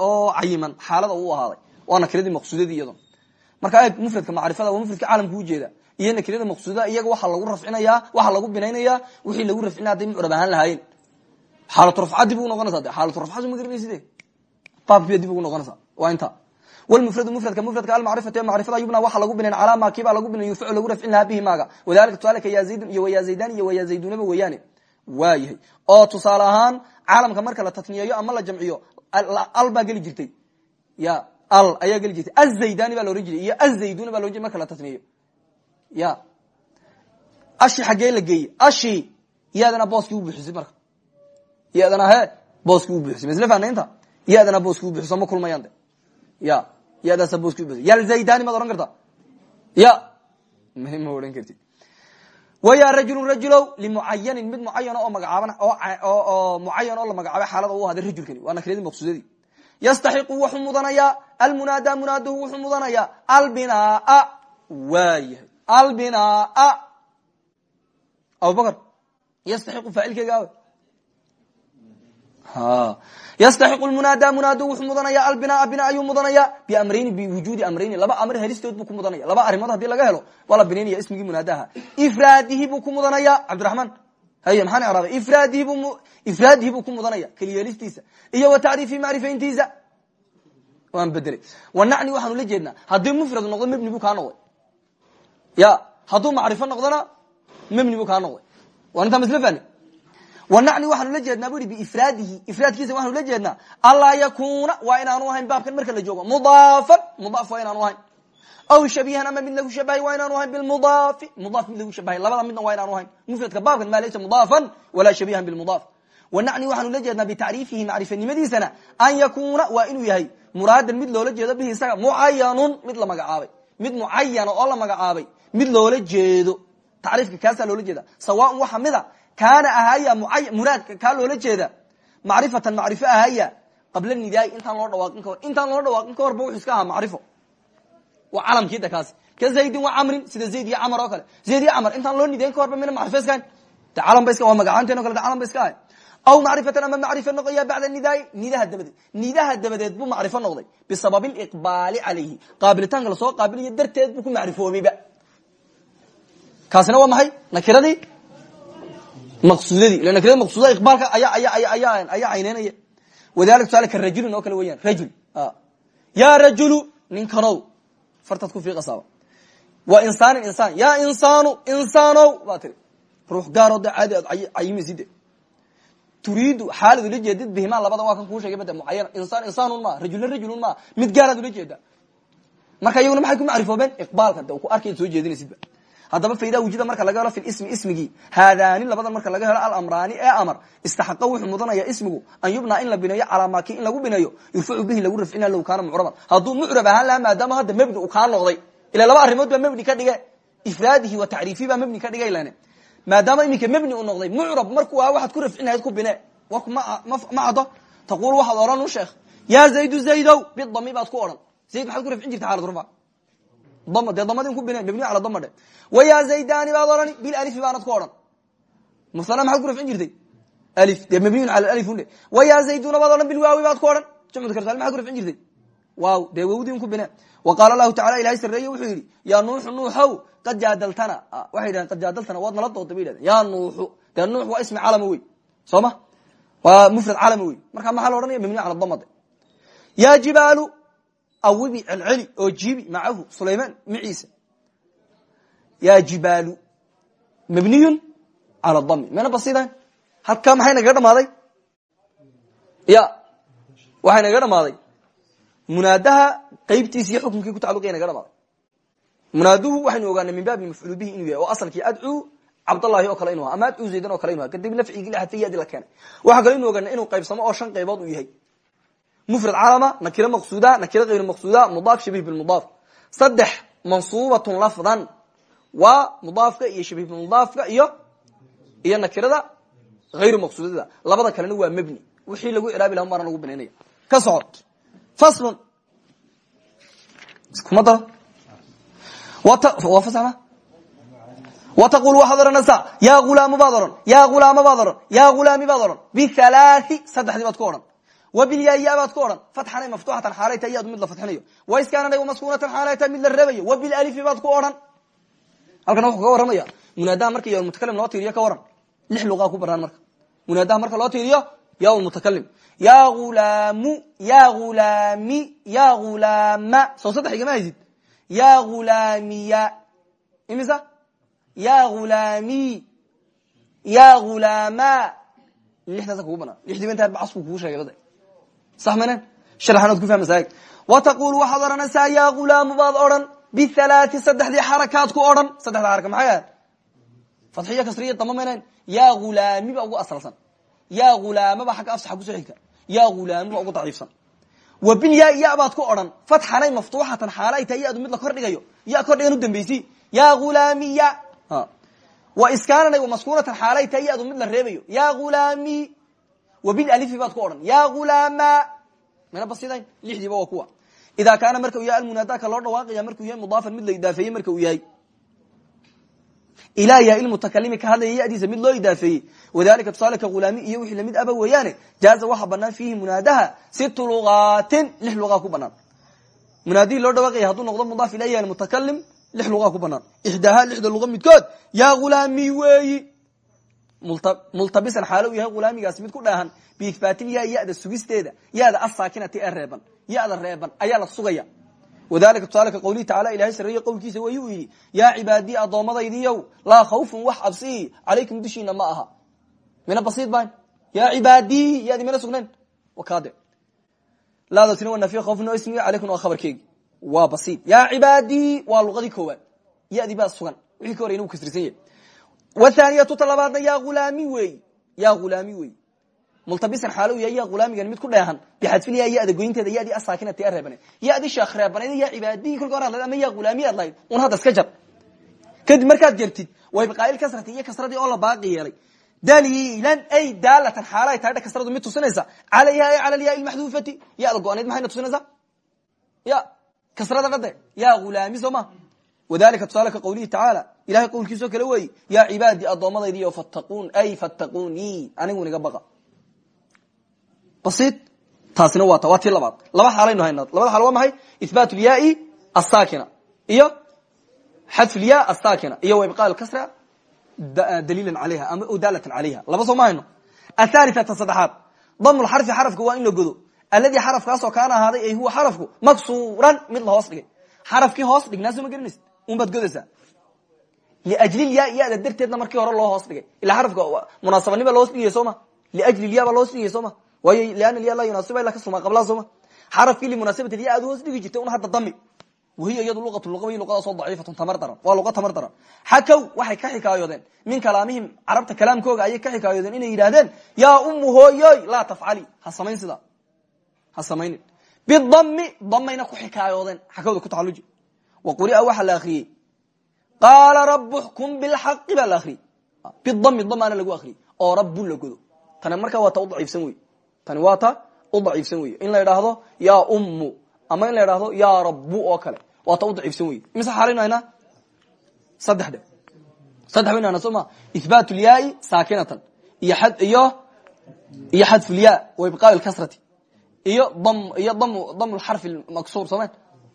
A: oo cayiman xaalada u ahaaday waa nakiradii maqsuudadii iyado marka eeg mufradka macrifada waa mufradka caalamka ujeeda iyo nakirada maqsuudada iyaga waxaa lagu rafcinaya waxaa lagu binaynaya wixii lagu rafcinaya haday mucrab ahaan lahaayeen xaalatu rafca dib ugu noqonaysa de xaalatu rafca soo ma garanaysid baabkiiba dib ugu noqonaysa waa inta. Wlmufradu mufradka mufradka almacrifatu ee macrifada yubna waxaa lagu binayn calaa maa kiibaa lagu binayn yurfacu lagu rafcin lahaa bihi maaga. Wadalika tusaaleka ya zaydun iyo waya zaydan iyo waya zaydunaba weeyaane. Waayahay. Oo tusaale ahaan caalamka marka la tatniyeeyo ama la jamciyo al baa geli jirtay. Ya al ayaa geli jirtay. Azaydani baa la ohan jiray iyo azayduna ba la ohan jiray marka la tasniyo ya. Ashi xaggee la geeye ashi iyadana booskii u buuxisay marka. Iyadana he booskii u buuxisay. Masle fanaynta iyadana booskii u buuxiso ma kulmayaan de. Ya iyadaasa booskii u buuxisay. Yalzaydani maad ohan karta? Ya. Ma odhan kartid waya rajulu rajulow limucayanin mid mucayana oo magacaaban oo mucayan oo la magacaabay xaalada u ahaaday rajulkani. Waa nakradii maqsuudadii yastaxiqu wuxuu mudanayaa almunaada munaaduhu wuxuu mudanayaa albinaa waayahay albinaa abubakr yastaxiqu faacilkeega yastaxiqu lmunaada munaadu wuxuu mudanaya albinaa bina ayuu mudanaya biamrayni biwujuudi amrayni. Laba amr helistood buu ku mudanaya laba arrimood haddii laga helo waa la binaynaya ismigii munaadaha haye maxaan icraabay ifraadihi bu ifraadihi buu ku mudanaya keliyeelistiisa iyo wa tacriifi macrifayntiisa waan bedelay wanacni waxaanu la jeednaa haddii mufrad noqdo mebni buu kaa noqday ya hadduu macrifo noqdona mebni buu kaa noqday waa intaa masl fani wanacni la jeednaa bu i biifraadihi ifraadkiisa waxaanu la jeednaa anlaa yakuna waa inaanu ahayn baabkan marka la joogo mudaafan mudaaf waa inaanu ahayn aw shabihan ama mid lagu shabahay waa inaanu ahayn bilmudaafi mudaaf. Mid lagu shabahay labada midna waa inaanu ahayn. Mufradka baabkan maa laysa mudaafan walaa shabihan bilmudaaf wanacni waxaanu la jeednaa bitacriifihi macrifanimadiisana an yakuna waa inuu yahay muraadan mid loola jeedo bihi isaga mucayanun mid la magacaabay. Mid mucayana oo la magacaabay mid loola jeedo. Tacriifka kaasaa loola jeeda. Sawaan waxa mida kaana ahaya muraadka kaa loola jeeda macrifatan macrifo ahaya qabla nidaai intaan loo dhawaaqin ka hor. Intaan loo dhawaaqin ka horba wuxuu iska ahaa macrifo waa calamkiida kaasi ka zaydin wa camrin sida zayd iyo camar oo kale. Zayd iyo camar intaan loo nidayn ka horba mina macrifo iska hayn de calam ba iska waa magacaanteen o kale de calam ba iska ahay. Aw macrifatan ama macrifo noqoya bacda nidaai nidaha dabadeed. Nidaha dabadeed buu macrifo noqday. Bisababi liqbaali calayhi. Qaabilitaanka la soo qaabiliyo darteed buu ku macrifoobayba kaasina waa maxay? Nakiradii? Maqsuudadii. Ila nakirada maqsuudada iqbaalka ayaa aya aya aya ayaa cayneynaya wadalika tusaale ka rajulin oo kale weeyaan. Rajul. Ya rajulu ninkanow fartaad ku fiiqasaaba waa insaanin insaan. Ya insaanu insaanow baa tiri. Ruux gaaroo de caadi aad cayimiside turiidu xaalad ula jeedid bihimaa labada waa kan kuu shegay bade mucayan insaan insaanun maa. Rajulna rajulun maa. Mid gaaraad ula jeeda. Marka iyaguna maxay ku macrifoobeen? Iqbaalka de ku arkay soo jeedinaysidba haddaba faidaa wujida marka laga helo fi ismi ismigii haadaani labadan marka laga helo alamraani ee amar. Istaxaqa wuxuu mudanaya ismigu. An yubnaa in la bineeyo calaa in lagu bineeyo yurfacu bihi lagu rafcina low kaana mucraban. Hadduu mucrab ahaan laha maadaama hadda mebni uu kaa noqday. Ila laba arrimood baa mebni ka dhige ifraadihi wa tacriifi baa mebni ka dhigay lan maadaama iminka mebni uu noqday mucrab markuu aha waxaad ku rafcin lahayd ku bine ma caddo taqul waxaad odhan u sheekh. Ya zaydu zaydow bidami baad ku odhan. Zayd maxaad ku rafcin jirta xaalad rufa de damadin ku bine mabniy ala dama dhe waya zaydani baad odhani bilalifi baanad ku odhan musana maxaad ku rafcin jirtay alif dee mabniyun cala alif unde waya zayduna baad odhan bilwaawi baad ku odhan jamcu karsaal maxad ku rafcin jirtay waaw dee wawdin ku bine wa qaala lahu tacala ilahay sareeye wuxuu yidhi yaa nuuxu nuuxow qad jaadaltana waxay yidhahen qad jaadaltana waad nala doonta bay yidhahdeen yaa nuuxu dee nuux waa ismi calama wey soo ma waa mufrad calama wey marka maxaa la odhanaya mabniy cala damade ya jibaalu awibi celceli oo jibi macahu sulayman maciisa ya jibaalu mabniyun cala dami mana basidan halkaa maxay nagaga dhamaaday ya waxay nagaga dhamaaday munaadaha qaybtiisi iyo xukunkii ku tacaluqaya naga dhamaaday munaaduhu waxaynu ogaanay min baabi mafcuul bihi inuu yahay oo asalkii adcuu cabdallahi oo kale inu aha ama adcuu zaydan oo kale inu aha kadib nafcigii la hadfay yadi la keenay waxaa kale inu ogaanay inuu qaybsamo oo shan qaybood uu yahay mufrad calama nakiro maqsuuda nakiro hayr maqsuuda mudaaf shabih bilmudaaf saddex mansuubatun lafdan waa mudaafka iyo shabih bilmudaafka iyo iyo nakirada hayru maqsuudada labada kalena waa mebni wixii lagu ciraabi laha maana lagu binaynaya ka socod faslun kuma daro waa fasma wataqul waxaad odhanaysaa yaa hulaamu baad odhan yaa hulaama baad odhan yaa hulaami baad odhan bihalaai saddexdii baad ku odhan wabilyaaya baad ku odhan fatxanay maftuuxatan xaalay tahay iyadu mid la fadxinayo waiskaananay maskuunatan xaalay tahay mid la rebayo wabilalifi baad ku odhan halkan wuxuu kaga warramaya munaadaha marka ya mutakalim loo tiiriyo ka waran lix luqaa ku banaan marka munaadaha marka loo tiiriyo ya mutakalim ya hulaamu ya hulaami ya hulaama soo saddex igama haysid ya hulaamiya imisa ya hulaami ya hulaama lixdaasa kugu banaan sheegay bada sax manen sharaxanood ku fahmaysaa wa taqulu waxaad odhanaysaa yaa gulaamu baad odhan bihalaati saddexdii xarakaad ku odhan saddexda xaraka maxay ahayd fadxiyo kasriya dama maynan yaa gulaami ba ugu asalsan yaa gulaamaba xagga afsaxa ku soo xigta yaa gulaami ba ugu daciifsan wa bilyaa ya baad ku odhan fatxanay maftuuxatan xaalo ay tahay yadu mid la kordhigayo ya kordhigan u dambeysi yaa gulaamiya wa iskaananay maskunatan xaalay tahay yadu mid la reebayo yaa wa bilalifi baad ku odhan yaa gulaama. Mana basidayn lixdiiba waa kuwa. Ida kaana marka uu yahay almunaadaka loo dhawaaqaya markuu yahay mudaafan mid la idaafeeyey marka uu yahay. Ilaa yahay ilmutakalimi ka hadlaya yadiisa mid loo idaafeeyey. Wadalika tusaale ka hulaami iyo wixii la mid aba weeyaane jaaza waxa banaan fiihi munaadaha situ luqaatin lix luqaa ku banaan munaadihii loo dhawaaqaya hadduu noqdo mudaaf ila yahay almutakalim lix luqaa ku banaan ixdaaha lixda luqa midkood yaa hulaami weeyi multabisan xaalo u yahay hulaamigaasi mid ku dheehan biihbaatilyaa yada sugisteeda yada asaakinati ee reeban yada reeban ayaa la sugaya. Wadalika tusaale ka qawlihi tacala ilahay sareeye qowlkiisa way uu yidhi yaa cibaadii laa khawfun wax cabsi calaykum dushiina ma aha. Mina basiid ban yaa cibaadii yaadi mina sugnayn. Wakade laadatina waa nafiy khawfun oo ismiga calaykum waa khabarkeegi. Waa basiid. Yaa cibaadii waa luqadii koowaad yadi baa sugan. Wixii ka horeyna uu kasrisan wathaniyatu talabaadna yaa hulaami weey yaa hulaami wey. Multabisan xaalo u yahay ya hulaamigan mid ku dheehan. Bixadfilya yada goynteeda yadii asaakinati reebane. Yadi sheekh reebanayd ya cibaadiyi kolka hor hadlayd ama ya hulaamiy ad lahayd un hadda iska jar kadib markaad jartid way biqaayil kasrati iyo kasradii oo la baaqi yeelay. Daliilan ay daalatan xaala ay tahay kasradu mid tusinaysa. Calayha ay cala lyaa maxduufati. Yada go-anayd maxayna tusinaysaa? Ya kasrada dhade ya hulaami soo ma wadalika tusaale ka qawlihi tacaala ilahay qowlkiisoo kale weeyi yaa cibaadii addoommadaydiiyo fattaquun ay fattaquunii anigu niga baqa basiid taasina waa ta waa tii labaad laba xaalaynu haynaa labada xaal waa maxay ihbaat lyaai asakina iyo xadf lya asakina iyo wibqa kasra daliilan alayha ama dalatan alayha laba soo ma hayno athalitata saddexaad damu lxarfi xarafka waa in la godo alladii xarafkaasoo kaana ahaaday ay huwa xarafku maksuuran mid la hoos dhigay xarafkii hoos dhignaa soo ma garanaysid un baad godaysaa liajli lya yada darteedna markii hore loo hoos dhigay. Ilaa xarafka munaasabanima loo hoos dhigaya soo ma? Liajli lya baa loo hoos dhigaya soo ma? Waayo lana lya laa yunaasiba ila kasuma qablaha sooma xarafkii limunaasabati lya aad hoos dhigi jirtay un hadda dami wahiya iyadu luqatu luqa wey luqadaasoo daciifatun tamar daran. Waa luqa tamar daran. Xakow waxay ka xikaayoodeen min kalaamihim carabta kalaamkooga ayay ka xikaayoodeen inay yidhaahdeen yaa umu hooyoy laa tafcali. Ha samayn sidaa ha samaynin. Bidami damayna ku xikaayoodeen xakowda ku tacaluji wa quria waxaa la akriyey qaala rabu xkum bilxaqi baa la akriyey bidami damaana lagu akriyey oo rabbun la godo tani markaa waa ta u daciifsan wey tani waa ta u daciifsan wey in la idhaahdo yaa ummu ama in la idhaahdo yaa rabu oo kale waa ta u daciifsan wey imise xaalaynu haynaa saddex haynaa soo ma ihbaat lyaai saakinatan iyo iyo iyo xadfu lya wa ibqaa lkasrati iyo iyo dam lxarfi maksuur sooma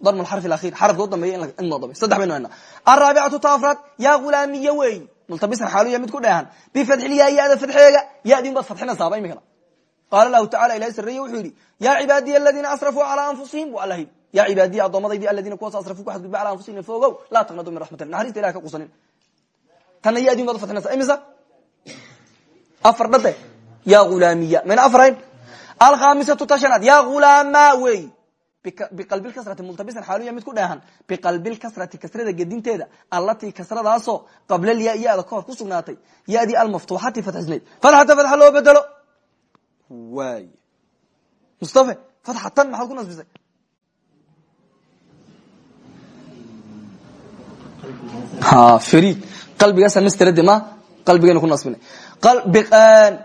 A: dam lxarfi akhir xarafka u dambeeya in loo damay saddex baynu haynaa araabicatu ta afraad yaa hulaamiya wey multabisan xaaluya mid ku dheehan. Bifatxi lyaa yada fadxeega yadin baad fadxinaysaaba imikana qaala lahu tacala ilahi sarreeye wuxuu yidhi yaa cibaadiya aladiina asrafuu calaa anfusihim bu alla yidhi yaa cibaadiya addoomadaydi aladiina kuwaas asrafuu ku xadgudba calaa anfusihim fogow laa taqnaduu min raxmatillah naxariista ilahi ka qusanin. Tanna yadin baad fadxinaysa imisa? Afar dhade yaa hulaamiya mayna afarayn? Alkhamisatu tashanaad. Yaa hulaama wey biqalbi kasrati multabisan xaaluya mid ku dheehan biqalbi kasrati kasrada gedinteeda. Allatii kasradaasoo qabla lya yada kahor ku sugnaatay. Yadii almaftuuxati fatxisnayd fatxata fatxa loo bedelo. Waay. Mustafe fatxatan maxaad ku nasbisay? Ha fariid qalbigaasa masterade ma qalbigaynu ku nasbinay.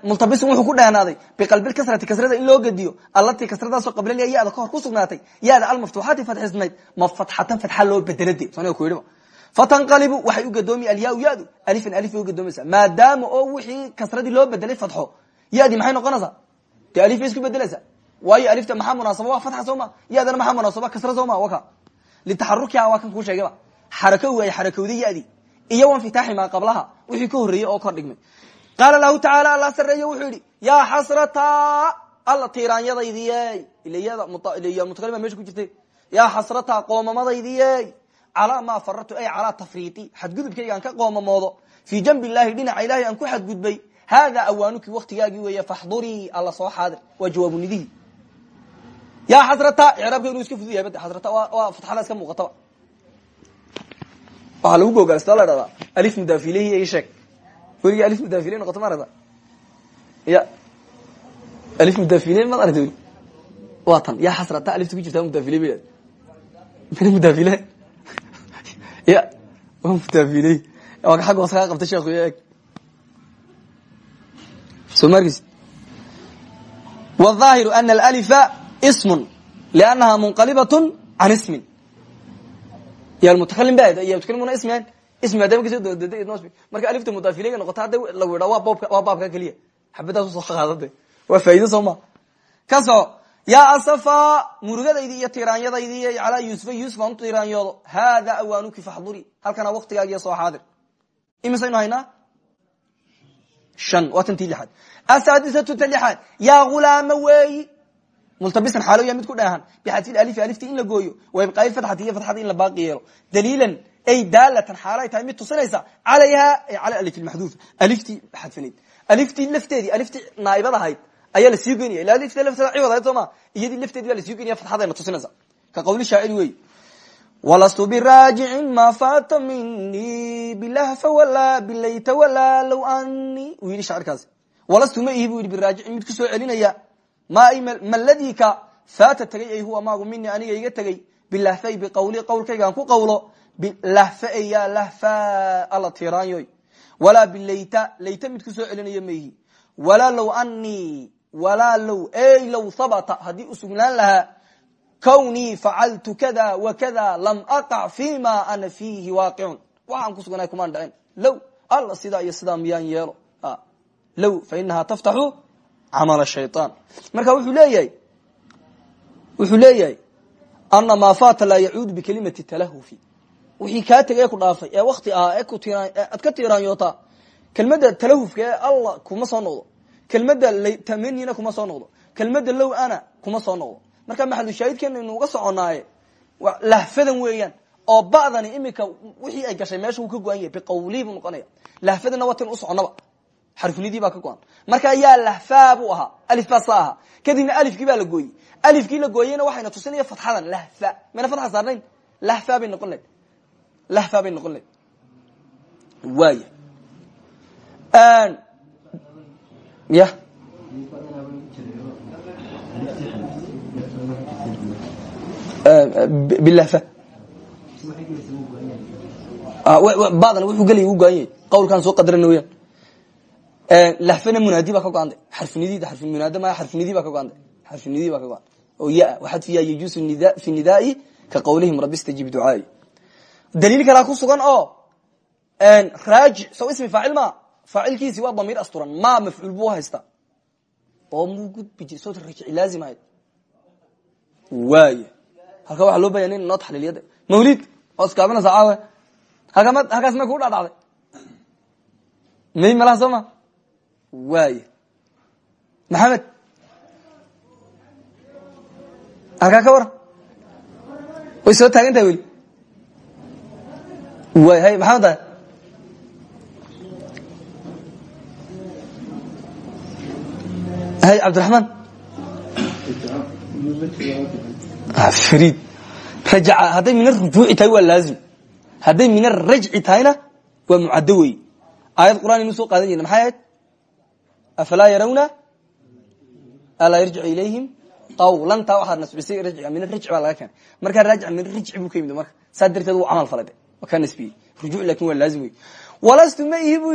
A: Multabisin wuxuu ku dhehnaaday biqalbi kasrati kasrada in loo gediyo. Allatii kasradaasoo qablaliya yada kahor ku sugnaatay. Yada almaftuuxaati fatxisnayd ma fatxatan fatxa loo bedelade. Saniga ku yidhiba fatanqalibu waxay u gadoomi alyaa yadu alifan alif bay u gadoomaysaa maadaama oo wixii kasradii loo bedelay fatxo yadi maxay noqonaysaa? De alif isku bedelaysaa? Waayo alifta maxaa munaasaba? Waa fatxa soo ma? Maxaa munaasaba? Kasra soo ma? Waka litaxarukiha waa kan kuu sheegayba xarako waay xarakowda yadi iyo wanfitaaxi maa qablaha wixii ka horreeyey oo kor dhigmay. Qaala lahu tacaala alla sareeye wuxuu yidhi yaa xasrata alla tiiraanyadaydiye ilya mutakalima meesha ku jirtay. Yaa xasrata qoomamadaydiyey calaa maa faratu ay calaa tafriiti xadgudubkayga aan ka qoomamoodo. Fii janbi illahi dhinaca ilahay aan ku xadgudbay hada awaanuki waktigaagii weeye faxdurii alla soo xaadir waa jawaabu nidihi. Yaa xasrata icraabka inuu iska fudud yahay waa fatxada iska muuqataba waxaa lagu googaalstaa la dhahdaa alif mudaafilehi i sheeg weligii alif mudaafilehi noqoto ma aragta ya alif mudaafilehi maad aragta weli waa tan yaa xasrata alifta ku jirtaa mudaafile ba mina mudaafile ya waa mudaafiley waa xagga hoose kaa qabta sheekhu eeg soo markis wالظaahiru ana alأlifa sm لأnnaha munqalibaة can ismin ba mutakalimuna ismian ismi hadaba ka soo doodeeda idn marka alifta mudaafileyga noqota hadda lagu yidhaa waa baabka keliya xabadaas u soo qaadade waa faa'ido soo ma ka soco yaa asafa murugadaydi iyo tiraanyadaydi calaa yusufa yusuf aan u tiraanyoodo haada awaanuki faxduri halkana waktigaagiyo soo xaadir imisaynu haynaa an waa tantii lixaad asaadisatu ta lixaad yaa ghulaama weeyi multabisan xaalo ya mid ku dheehan bixadfi alifti in la gooyo. Waibqaayi fatxati iyo fatxada in la baaqi yeelo. Daliilan ay daalatan xaalay tahay mid tusinaysa calayha cala alif maxduufa aliftii xadfanayd aliftii lafteedii aliftii naaibad ahayd ayaa la sii goynaya ila alifta lafteeda ciwad ahayd soo ma? Iyadii lafteedi baa la sii goynaya fatxadayna tusinaysa. Ka qawli shaaciri wey wlastu biraajicin ma fata mini bilahfa wala bilayta wala low ani uu yidhi shacirkaasi walastu ma ihi bu yidhi biraajicin mid ku soo celinaya maladika faata tegay ay huwa maagu mini aniga iga tegey bilahfay biqawli qawlkaygaan ku qawlo. Lahfa ya lahfa alla tiraanyoy. Walaa bilayta layta mid ku soo celinaya ma ihi walaa low ani walaa low ey low habata haddii u sugnaan lahaawnii facaltu kada wakada lam aqac fima ana fiihi waaqicun waxaan ku suganay kumaan dhacin. Low alla sidaa iyo sidaa miyaan yeelo. Low fainaha taftaxu camal shayطaan marka wuxuu leeyahay wuxuu leeyahay ana maa fata laa yacuudu bikalimati talahufi wixii kaa tegay ku dhaafay ee wakti ahaa eead ka tiraanyootaa kelmadda talahufka ee alla kuma soo noqdo kelmadda tamanina kuma soo noqdo kelmadda low ana kuma soo noqdo marka maxalushaahidkeena inu uga soconaaye lahfadan weeyaan oo ba'dani imika wixii ay gashay meesha uu ka go-an yahay biqawlii buu noqonaya lahfadana waa tin u soconaba xarfunidii baa ka go-an. Marka yaa lahfaa buu ahaa. Alif baa saa ahaa kadibna alifkii baa la gooyey. Alifkii la gooyeyna waxayna tusinaya fatxadan. Lahfa mayna fatxa saarnayn? Lahfa bay noqon lahed lahfa bay noqon lahed waaya ya. Bilahfa badan wuxuu gelay u goan yahay. Qawlkaan lahfana munaadi baa ka go-antay xarfinidid armunaad ma xarfinidi baa ka go-antay xarfinidi baa ka go-an oo ya waxaad fiya yajuusu fi nidaai ka qawlihim rabi stajib ducaai daliil kalaa ku sugan oo raajic sow ismi faacil ma faacilkiisi waa damiir asturan. Ma mafcuul buu haysta oo muu gudbi jir sota rajici laazim ahayd. Waay halka waxaa loo baya nin noo taxliiliyada mawlid oo iskaabinaysa caawe halkama halkaas may ku dhadhacday? May malaha soo ma waay maxamed halkaa ka waran way soo taagan tahay weli way hay maxamed tahay hay cabdiraxmaan frid rajaca hadday min arujuuci tahay waa laazim. Hadday min arajci tahayna waa mucaddo wey aayad ahayd afalaa yarawna alaa yarjicu ilayhim qawlantaa waxaad nasbisay rajciga min arajci baa laga keenay markaa raajic min arajci buu ka marka saa darteed wuu camal falay de waa kaa nasbiyey rujuuc laakiin waa ma buu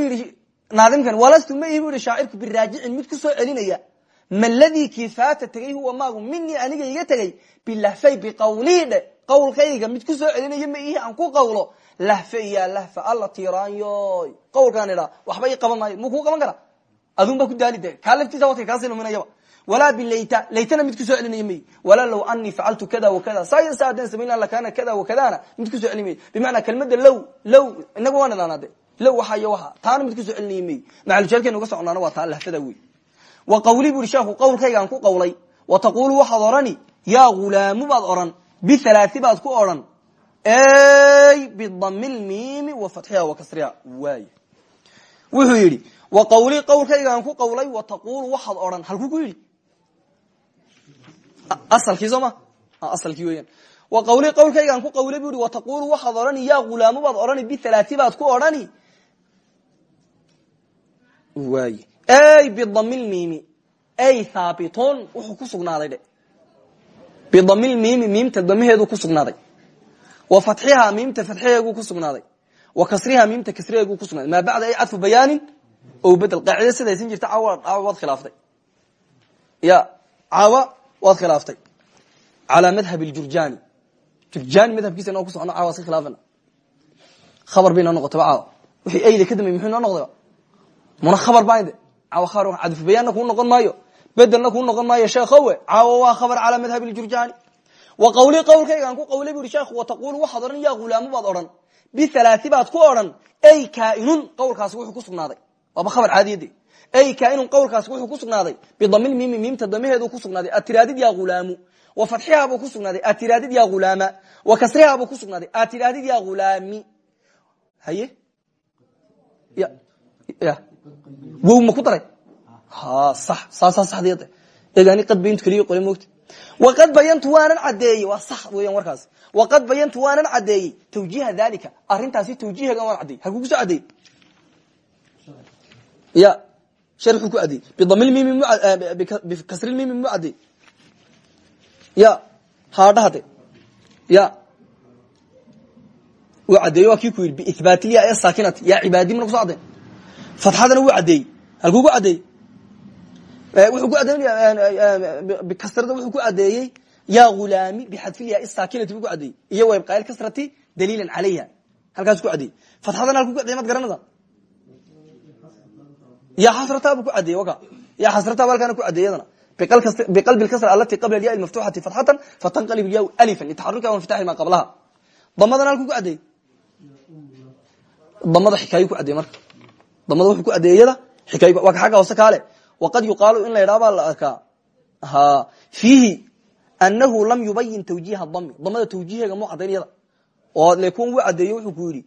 A: naadimkan walastu ma ihi bu yihi shaacirku biraajicin mid ku soo celinaya maagu minii aniga iga tegay bilahfay biqawlii dhe qawlkayga mid ku soo celinayo ma ihi aan ku qawlo lahfa ya lahfa alla tiraanyoy qawlkaan idhaa waxba ii qaban maayo muu qaban kara adun baa ku daali de kaa laftiisa wadka kaasi luminayaba walaa bilayta laytana mid ku soo celinaya may. Walaa low anii facaltu kada wakada saa sa haddaan samayn lakana kada wakadana mid ku soo celin may. Bimacnaa kelmadda low low inaga waan idhaanaa de low waxa iyo waxa taana mid ku soo celinaya may. Macalujeedkeena uga soconaana waa taa lahfada wey. Wa qawli bu i sheekhu qawlkaygaan ku qawlay. Wa taqulu waxaad odhani yaa hulaamu baad odhan bihalaathi baad ku odhan bidami lmiimi wa fatxiha wa kasriha. Waay wuxuu yidhi wa qawli qawlkaygaan ku qawlay wa taqulu waxaad odhan. Halkuu ku yidhi asalkii soo ma? Asalkii wa qawli qawlkaygaan ku qawlay bu i wataqulu waxaad odhani yaa hulaamu baad odhani bialaai baad ku odhani. Waay y bidamilmiimi ay haabitun wuxuu ku sugnaaday dhe bidamilmiimi miimta damaheedu ku sugnaaday. Wa fatxihaa miimta fatxaheegu ku sugnaaday wa kasrihaa miimta kasriheegu ku sugnaaday. Maa bacda ay cadfu bayaanin? O bedel qaacida sidaysan jirta caawa caawa waad khilaaftay ya caawa waad khilaaftay calaa madhab ljurjani jurjani madhabkiisa inoo ku socono caawa iska khilaafana. Khabar bay inoo noqotaba caawa. Wixii ayda ka dambey muxuu inoo noqdayba muna khabar baa de. Caawa khabar cadfu bayaanna kuu noqon maayo. Bedelna kuu noqon maayo sheekhowe caawa waa khabar calaa madhab ljurjani wa qawli qawlkaygaan ku qawlay bu i sheekhu wataqulu waxaad odhan ya hulaamu baad odhan bialaai baad ku odhan ay kaainun qawlkaasi wuxuu ku sugnaaday waaba khabar caadiyade ay kaainun qawlkaasi wuxuu ku sugnaaday bidamil miimi miimta damaheedu ku sugnaaday atiraadid ya hulaamu wa fatxihaa buu ku sugnaaday atiraadid ya hulaama wa kasrihaa buu ku sugnaaday atiraadid ya hulaami haye ya wow ma ku daray sax saasaa saxdiyada egaani qad bayantu keliya qole moogta waqad bayantu waanan cadeeyey waa sax weeyaan warkaas. Waqad bayantu waanan cadeeyey tawjiiha dalika arrintaasi tawjiihagan waan cadeeyey halkuu ku soo cadeeyey ya. Sharxuu ku cadeeyey bidamilmimi bikasrilmimi mu cadeey ya. Haadhahade ya. Wuu cadeeye waa kii ku yidhi biithbaatiliya ee saakinati ya cibaadi mana kuso cadeen fatxadana wuu cadeeyey halkuu ku cadeeyey wuxuu ku adeey bikasrada wuxuu ku cadeeyey ya hulaami bixadfilya saakinati buu ku cadeeyey iyo waybqaayl kasrati daliilan calayha. Halkaas ku cadeeyey fatxadana halkuu ku cadey maad garanaysa ya xasrata buu ku cadeeyey waka. Ya xasrata halkaana ku cadeeyadana biqalbi kasra alati qabla ya maftuxati fatxatan fatanqalib ya alifan litaxaruka wanfitaxi ma qablaha. Damadana halkuu ku cadeeyey damada xikaayu ku cadeey marka. Damada wuxuu ku cadeeyada xikaay waa ka xagga hoose kaale waqad yuqaalu in la yidhaha baa la arkaa ha fiihi anahu lam yubayin tawjiiha dami damada tawjiiheega mu cadayn yada oo le kuwan wuu cadeeye wuxuu ku yidhi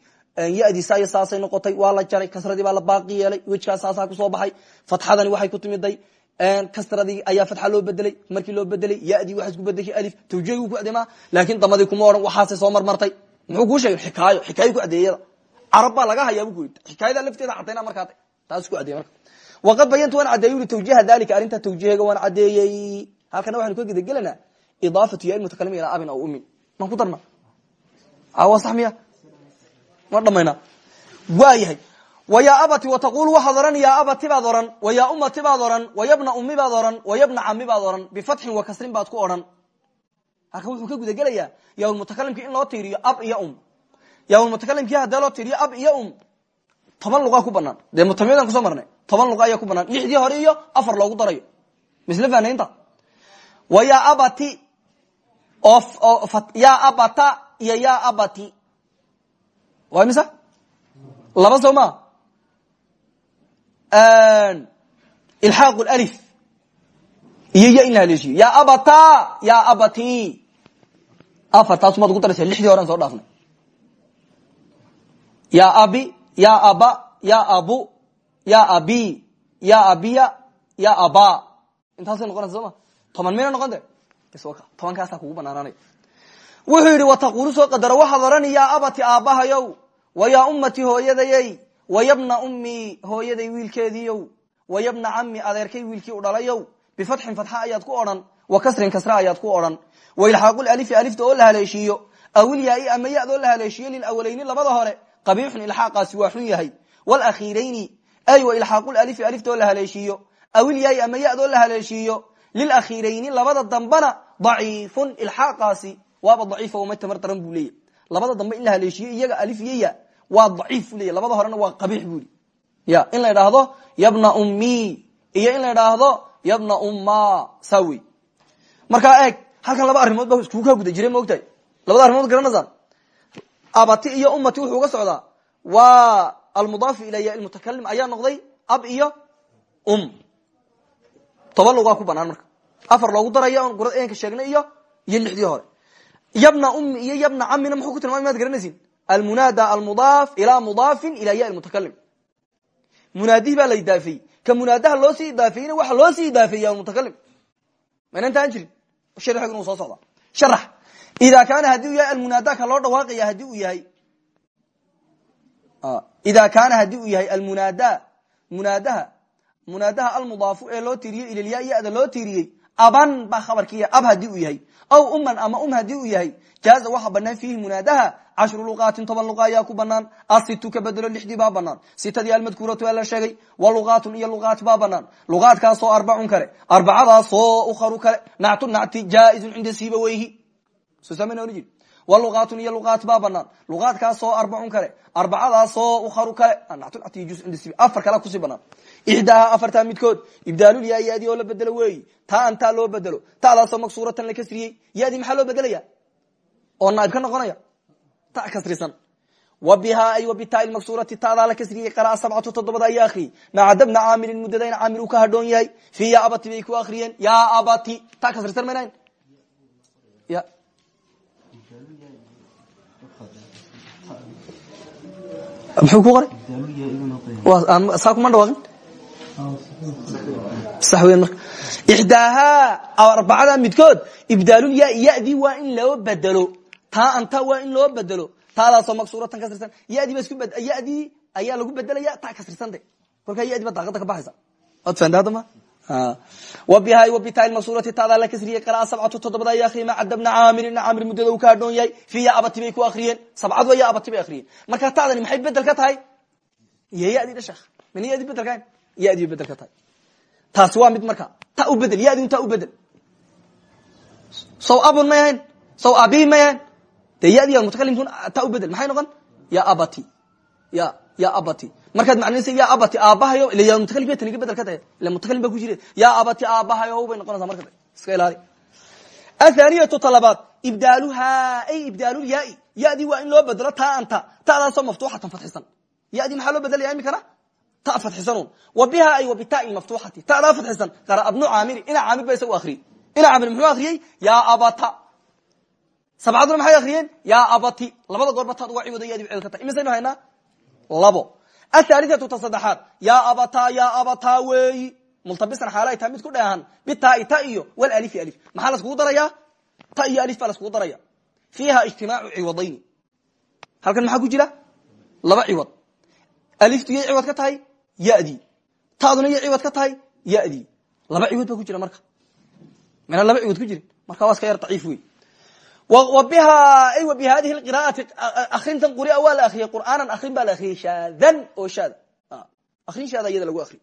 A: yadiisay saasay noqotay waa la jaray kasradii baa la baaqi yeelay wejkaas saasaa ku soo baxay fatxadani waxay ku timiday kasradii ayaa fatxa loo bedelay markii loo bedelay yadii waxaa isku bedeshay alif tawjiihgu ku cadeema laakin damadii kuma odhan waxaasay soo marmartay muxuu kuu sheegay xikaayo xikaayo ku cadeeyada carab baa laga hayaa bu ku yidhi xikaayada lafteeda cadayna markaa taas ku cadeeye marka waqad bayantu waan cadeey ui tawjiiha dalika arrinta tawjiihaga waan cadeeyey halkana waxanu ka gedagelanaa idaafatu ya mutakalim ilaa abin aw umin maan ku darna waa sax miya ma dhamayna waayahay wayaa abati wataqulu waxaad ohan yaa abati baad ohan wayaa ummati baad ohan wayabna ummi baad ohan wayabna cami baad ohan bifatxin wa kasrin baad ku odhan halkan wuxuu ka gudagelayaa yamutakalimki in loo tiiriyo ab iyo um yamutakalimki hadee loo tiiriyo ab iyo um toban luqaa ku banaan. Dee mutamidan ku soo marnay? Toban luqa ayaa ku banaan. Lixdii hore iyo afar loogu darayo. Misle fanaynta wa yaa abati yaa abata iyo yaa abati. Waa mise laba soo ma? Ilxaaq alif. Iyo ya in la haleeshiyo. Yaa abata yaa abati. Afartaas maad ugu daraysa lixdii horean soo dhaafnay. Ya abi ya aba ya abu ya abi ya abiya ya aba. Intaasay noqonaysa soo ma? Toban mayna noqon de tobankaasaa kugu banaanaanay. Wuxuu yidhi wataqulu soo qadaro waxaad odhani abati aabbahayow wa yaa ummati hooyadayey wayabna ummii hooyaday wiilkeediiyow wayabna cami adeerkay wiilkii u dhalayow bifatxin fatxa ayaad ku odhan wa kasrin kasra ayaad ku odhan. Wailxaaqul alifi alifta oo la haleeshiiyo awilyaai ama yadoo la haleeshiiyo labada hore qabiixun ilxaaqaasi waa xun yahay. Wlakhiirayni ay wa ilxaaqul alifi alifta oo la haleeshiiyo. Awilyaai ama yadoo la haleeshiiyo. Lilakhiirayni labada dambana daciifun ilxaaqaasi. Waaba daciifa uma tamar daran buu leeyahy labada dambe in la haleeshiyo iyaga alif iyo ya waa daciif bu leya labada horena waa qabiix bu i ya in la idhaahdo yabna ummi iyo in la idhaahdo yabna umma saa wey markaa eeg halkan laba arrimood ba iskugu kaa guda jire maogtahay labada arrimood garanaysaan abati iyo ummati wuxuu uga socdaa waa almudaafu ilaya ilmutakalim ayaa noqday ab iyo um. Toban lugaa ku banaan marka. Afar loogu gurad enka sheegnay iyo iyo lixdii hore. Yabna ummi iyo yabna camina muxuu ku tilmamay maad garanaysin almunaada almudaaf ilaa mudaafin ila ya mutakalim munaadihi baa la idaafeeyey ka munaadaha loo sii idaafeeyena waxa loo sii idaafeeya mutakalim mayna intaan jirin? Sharxiguna soo socda sharax ida kaana haddii u yahay almunaada ka loo dhawaaqaya haddii uu yahay. Ida kaana haddii uu yahay almunaada munaadaha munaadaha almudaafu ee loo tiiriyey ilalya yada loo tiiriyey aban baa khabarkiiya ab haddii uu yahay aw uman ama um haddii uu yahay jaaza waxa banaan fiihi munaadaha cashru luqaatin toban luqa ayaa ku banaan asitu ka bedelo lixdii baa banaan sitadii almadkuuratu ee la sheegay wa luqaatun iyo luqaat baa banaan luqaadkaasoo arbacun kale arbacadaasoo ukharu kale nactu nacti jaaizun cinda sibaweyhi wa luqaatun iyo luqaat baa banaan luqaadkaasoo arbacun kale. Arbacadaasoo ukharu kale. Afar kale ku sii banaan ixdaaha afartaa midkood. Ibdaalulyaa yadi oo la bedelo weeyi. Taa an taa loo bedelo tadaasoo maksuuratan la kasriyey. Yadi maxaa loo bedelaya oo naaib ka noqonaya. Ta kasrisan. Wa bihaa ay wa bitaa maksuurati tadaa la kasriyey qaraa sabcatu toddobada ayaa akriyey maca dabna caamirin muddadayna caamir uu ka hadhoon yahay. Fi ya abati bay ku akriyeen ya abati. Ta kasrisan maynayn muxuu ku qoray? Saa kuma dhawaaqin sax weyan marka. Ixdaahaa arbacada midkood ibdaalul ya yadii waa in loo bedelo taa anta waa in loo bedelo taadaasoo maksuuratan kasrisan yadii ayaa lagu bedelaya taa kasrisante kolkaa yadii ba daaqada ka baxaysa. Od fahanta hadda ma wa biha wa bita maksuurati taadaa la kasriyey qira'a sabcatu toddobada ay akriye maca dabna caamirin caamir muddada uu ka hadhoon yahay fi ya abati bay ku akriyeen sabcadu ya abati bay akriyeen marka taadani maxay bedel ka tahay? Iyo yadii dha sheekh. Mana yadii bedel kahayn yadii bedel ka tahay. Taasi waa mid marka ta u bedel yadin ta u bedel. Saw abun may ahayn saw abi may ahayn. Dee yadi mutakalimkun ta u bedel. Maxay noqon? Ya abati. Ya ya abati markaad macnaysa ya abati aabahayo ila ya mutakalim taniga bedel ka tahay ila mutakalim ba ku jire ya abati aabahayo bay noqonaysaa marka iska ilaali. Athaniyatu talabaad ibdaaluha ay ibdaalul yaai. Yadi waa in loo bedelo taa anta ta'daasoo maftuuxatan fatxisan yadi maxaa loo bedelaya imikana ta fatxisanun wa biha ay wa bitai maftuuxati. Ta'daa fatxisan qara abnu caamiri. Ina caamir ba isagu akriyey ina caamir muxuu akriyey ya abata sabcaduna maxay akriyeen ya abati labada goorba taad uga ciwado yadi cel ka tahay. Imisaynu haynaa? Labo athaliatu ta saddexaad ya abata ya abata weeyi multabisan xaalay tahay mid ku dheehan bitai ta iyo walalifi alif maxaa laskugu darayaa ta iyo alif baa laskugu daraya fiiha ijtimaacu ciwadayni halkan maxaa ku jira laba ciwad aliftu yay ciwad ka tahay yadii taaduna yay ciwad ka tahay yadii laba ciwad baa ku jira marka mina laba ciwad ku jirin marka waa iska yar daciif wey biha wa bi hadihi qira'ati akrintan quria waa la akriyey qur'aanan akrin baa la akriyey shaadan oo shaada akrin shaada iyada lagu akriy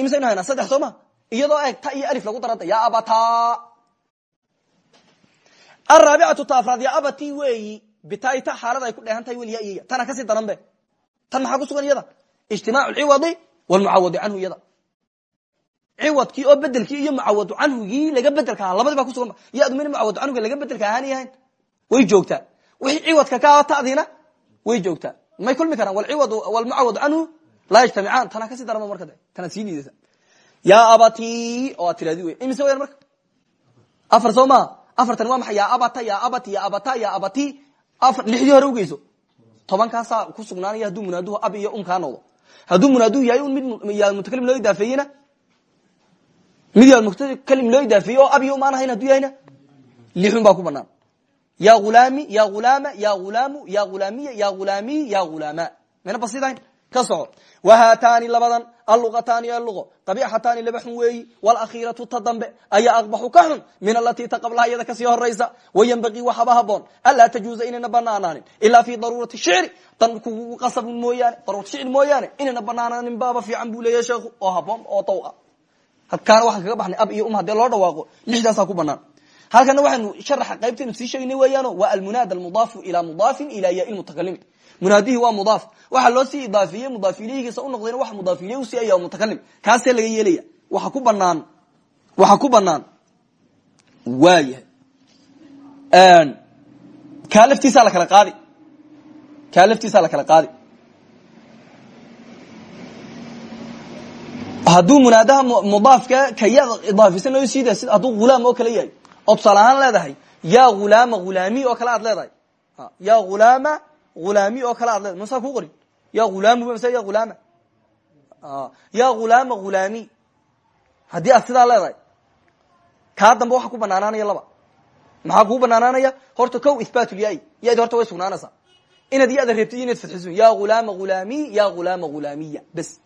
A: imisaynu haynaa saddex soo ma iyadoo eeg ta iyo alif lagu daranta ya abata. Araabicatu ta afraad ya abati weeyi bitai ta xaalad ay ku dheehan tahay weliya iyo tana ka sii daran be tan maxaa ku sugan iyada? Ijtimaacu ciwadi walmucawadi canhu iyada ciwadkii oo bedelkii iyo mucawadu canhugii laga bedelka ahaa labadi ba kusugan yadu mina mucawadu canhuga laga bedelka ahaan yahayn way joogtaa. Wixii ciwadka ka ah tadiina way joogtaa. May kulmi karaan. Walciwad walmucawadu canhu laa yajtamicaan. Tanaa ka sii darama marka de tanaad sii diidaysa. Ya abati oo aad tiradi wey imise wayaan marka? Afar soo maa afartan waa maxay? Ya abata ya abati ya abata ya abati. Lixdii hore ugeyso tobankaasaa ku sugnaanaya hadduu munaaduhu ab iyo um kaa noqdo. Hadduu munaaduhu yahay un mid ya mutakalim loo idaafeeyena mid yaa mutakalim loo idaafeeye oo ab iyo um aan ahayn hadduu yahayna lixun baa ku banaan ya ghulaami ya ghulaama ya ghulaamu ya ghulaamiya ya ghulaamiy ya ghulaama mayna basidahayn ka soco wahaataani labadan alluqataani ee luqo qabixataani laba xun weeyi walakhiratu ta dambe ayaa aqbaxu ka xun min alatii ta qablaha iyada ka sii horaysa wayanbagii waxaba haboon anlaa tajuuza inayna banaanaanin ilaa fi daruurati shicri dan kugu qasabin mooyaane daruurati shicri mooyaane inayna banaanaanin baaba fiican buu leeyahy sheekhu oo haboon oo daw halkaana waxaan kaga baxnay ab iyo um haddii loo dhawaaqo lixdaasaa ku banaan. Halkana waxaynu sharaxa qaybtaynu sii sheegnay weeyaano waa almunaada almudaafu ilaa mudaafin ilaa ya mutakalimi munaadihii waa mudaaf. Waxaa loo sii idaafiyey mudaafilyihiisa unoqdayna waxa mudaafiliye u sii aya mutakalim kaasee laga yeelaya waxa ku banaan waxa ku banaan. Waayahay kaa laftiisaa lakala qaadi. Kaa laftiisaa lakala qaadi hadduu munaadaha mudaafka kaya idaafisan loo siida sida hadduu oo kale yahay tusaale ahaan leedahay ya hulaama hulaami oo kale aad leedahay. Ya hulaama hulaami oo kale aad leedahay. Masaa ku qorin. Ya hulaamu mase ya hulaama ya hulaama hulaami haddii aad sidaa leedahay kaa dambe waxa ku banaanaanaya laba. Maxaa kuu banaanaanaya horta ko ihbaatulyaai yadi horta way sugnaanaysaa. Inaad yada reebto iyo inaad fadxiso. Ya ghulaama ghulaamiy ya ghulaama ghulaamiya bes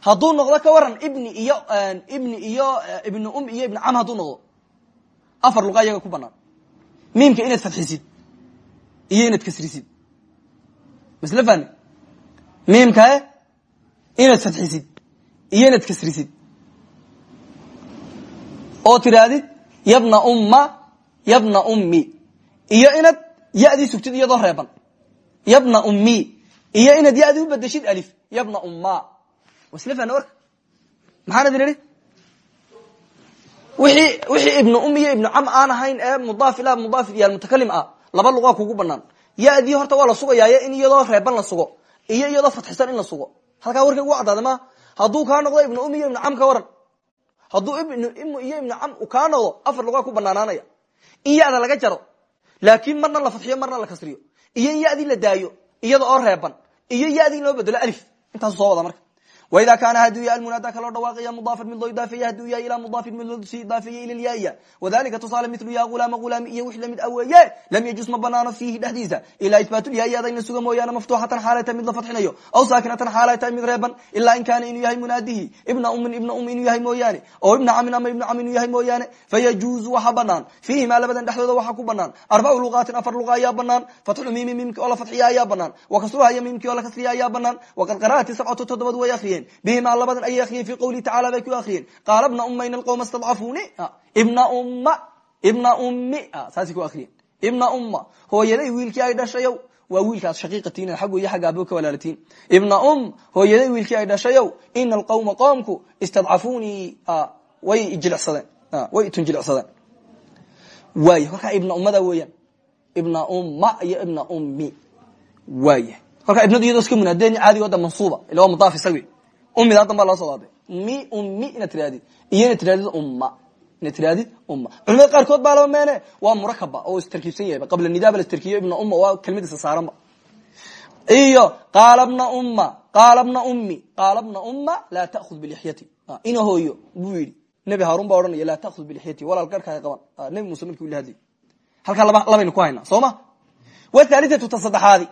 A: hadduu noqdo ka waran ibni iyo ibni iyo ibni um iyo ibni cam hadduu noqdo. Afar luqa iyaga ku banaan miimka inaad fadxisid iyo inaad kasrisid. Masle fani miimkae inaad fadxisid iyo inaad kasrisid. Oo tirahdid yabna umma yabna ummi iyo inaad yadii sugtid iyadoo reeban. Yabna ummi iyo inaad yadii u bedeshid alif yabna umma warka maxaan idin idhi wixii wixii ibnu um iyo ibnu cam ee mudaaf ila mudaaf iyo almutakalim ah laba luqaa kugu banaan yadii horta waa la in iyadoo reeban la sugo iyo iyadoo fatxisan in la sugo. Halkaa warkay ugu caddaada ma hadduu kaa noqdo ibnu um iyo ibnu ka waran. Hadduu ibnu im iyo ibnu cam kaa noqdo afar luqaa ku banaanaanaya in laga jaro laakin marna la fadxiyo marna la kasriyo. Iyo in la daayo iyada reeban. Iyo yadii loo bedelo alif intaasu soo wada marka wida kaana haduu yahay almunaada kaloo dhawaaqaya mudaafan mid loo idaafeeye haduu yahay ilaa mudaafin mid loo sii idaafeeye ila lyaaya wadalika tusaale milu ya ghulaama ghulaami iyo wix la mid a weeye lam yajus ma banaano fiihi dhexdiisa ilaa isbaatulyaaya ada in la suga mooyaane maftuuxatan xaalay tahay mid la fadxinayo aw saakinatan xaalay tahay mid reeban ilaa in kaana inuu yahay munaadihi ibna umin ibna um inuu yahay mooyaane oo ibna camin ama ibna cam inuu yahay mooyaane fayajuuzu waxa banaan fiihimaa labadan dhexdooda waxa ku banaan arbacu luqaatin afar luqa ayaa banaan fatxu miimi miimki oo la fadxiya ayaa banaan wa kasruha iyo miimki oo la kasriya ayaa banaan waqad qara'ati sabcatu toddobad way akriyeen bihima labadan ayay akriyeen fi qawlihi tacala bay ku akriyeen qaala bna umma in alqawma stadcafuuni ibna umma ibna ummi saasay ku akriyeen ibna umma hooyaday wiilkii ay dhashayow waa wiilkaas shaqiiqatiin xaggo iyo xagga abo ka walaalatiin ibna um hooyaday wiilkii ay dhashayow ina alqawma qoomku istadcafuunii way jilicsadeen way itunjilicsadeen waay kolkaa ibna ummada weeyaan ibna umma iyo ibna ummi waaya kolkaa ibnadu iyadoo iska munaadeni caadigooda mansuuba ila waa mudaaf isag umida haddan baa loo soo daaday mi ummi inaad tirahdid iyo inaad tirahdid umma. Inaad tirahdid umma. Culimada qaarkood baa laba meene waa murakaba oo istarkiibsan yahay. Qabla nidaaba la istarkiiyo ibna umma waa kelmadiisa saaranba iyo qaala bna umma qaala bna ummi qaala bna umma laa ta'khud bilixyati. Ina hooyo buu yidhi. Nebi haarun baa odhanaya laa ta'khud bilixyati. Walaal garhkaaga qaban. Nebi muuse markii ula hadlayy halkaa laba labaynu ku haynaa soo ma wathalitatu ta saddexaadi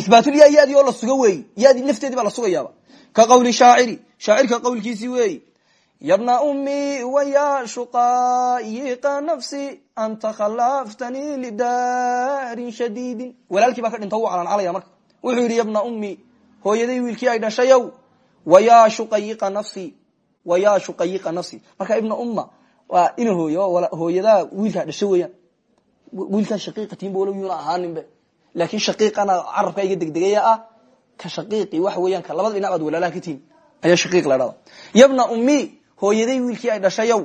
A: ihbaatulyaa yadii oo la suga weeyi. Yadii lafteedii baa la sugayaaba ka qawli shaaciri. Shaacirka qawlkiisii weeyi yabna ummi waya shuqaayiqa nafsi anta khalaftanii lidaarin shadiidin. Walaalkii baa ka dhinta wuu calancalaya marka. Wuxuu yidhi yabna ummi hooyaday wiilkii ay dhashayow wayaa shuqayiqa nafsi wayaa shuqayiqa nafsi. Marka ibna umma waa ina hooy hooyadaa wiilkaa dhasho weeyaan. Wiilkaa shaqiiqatiinba walow yuuna ahaaninbe laakin shaqiiqana carabka iga degdegaya ah ka shaqiiqi waxa weeyaan ka labada dhinac baad walaalaha ka tihin. Ayaa shaqiiq la dhahda yabna ummi hooyaday wiilkii ay dhashayow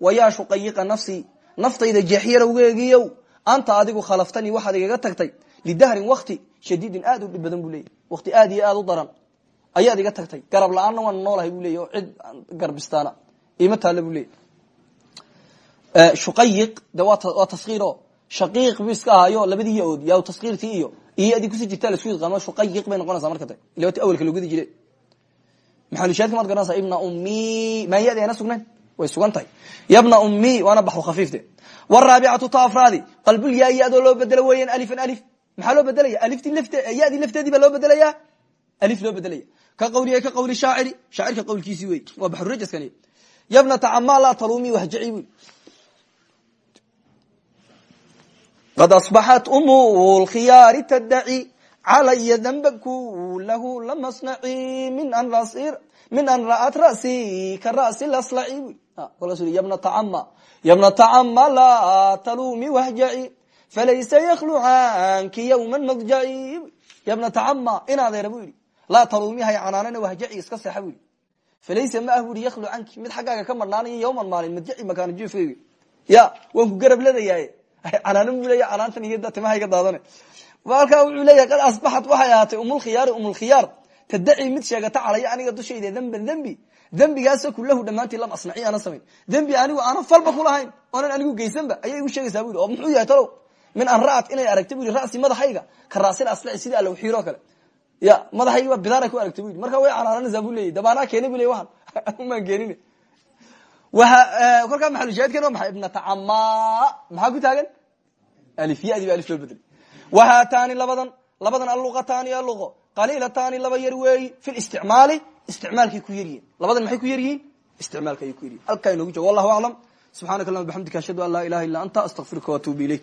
A: wayaa shuqayiqa nafsi naftayda jeexyarowgeegiyow anta adigu khalaftanii waxaad igaga tagtay lidahrin wakti shadiidin aad u dhib badan buu aad iyo aad u daran ayaad iga tagtay. Garab la'aanna waan noolahay buu oo cid garbistaana ima taalla buu leeyay shuqayiq de shaqiiq bu iska labadii iyo iyo adii ku sii jirta lasku yaqaano shuqayiq bay noqonaysaa marka ta ila wati awalka logadi jire maxalushaadka maad garanaysaa ibna ummi maan yadi ana sugnayn way sugan tahay yabna ummi waana baxu khafiifte waraabicatu ta afraadi qalbulyaa yadoo loo bedelo weeyaan alifan alif maxaa loo bedelaya yadii lafteedii baa loo bedelaya alif loo bedelaya ka qawliya ka qawli shaaciri shaacirka qawlkiisii wey. Waa baxrurajaskani yabnata camaa laa talumi wahjaci bu qad asbaxat umu lkhiyaari taddaci calaya damba kulahu lamasnaci min an ra'at ra'si ka ra'si laslaci kolkaas ui yabnata cama yabnata cama laa talumi wahjaci falaysa yaklu canki yawma madjaci yabnata cama in adeera bu yidhi. Laa talumi hay canaanana wahjaci iska seexa bu yidhi. Falaysa ma ah bu yidhi yaklu canki mid xaggaaga ka marnaanayo yawman maalin madjaci makaana jufeyga ya waan ku garab leedayaye canaanan bu leya canaantan iyo timaha iga daadane. Halkaa wuxuu leeyahay qad asbaxat waxay ahaatay umulkhiyaari umulkhiyaar tadaci mid sheegata calaya aniga dushayda demban dembi. Dembigaasoo kulahu dhammaantii lam asnaci aanan samayn dembi anigu aanan falba kulahayn oonan anigu geysanba ayay igu sheegaysaa bu oo muxuu yahay talow? Min an ra'at inay aragta bu yidhi madaxayga ka raasil aslaci sidii alla xiiroo kale. Ya madaxayga ba bidaara ku aragta bu yidhi. Marka way canaananaysaa bu leeyay dabaanaa keena bu ley waan umaan kolkaa maxalushaahidkan waa maxay ibnata camaa maxaa ku taagan? Alifyadi ba alif loo bedelay wahaataani labadan labadan alluqataani ee luqo qaliilataani laba yar weeyi fi listicmaali isticmaalkay ku yaryihin labadan maxay ku yaryihiin? Isticmaalka ayay ku yaryihin halkaa inoogu joogo wallahu aclam subxanaka allahuma bxamdika ashhadu an laa ilaha illa anta astaqfiruka waatuubu ilayk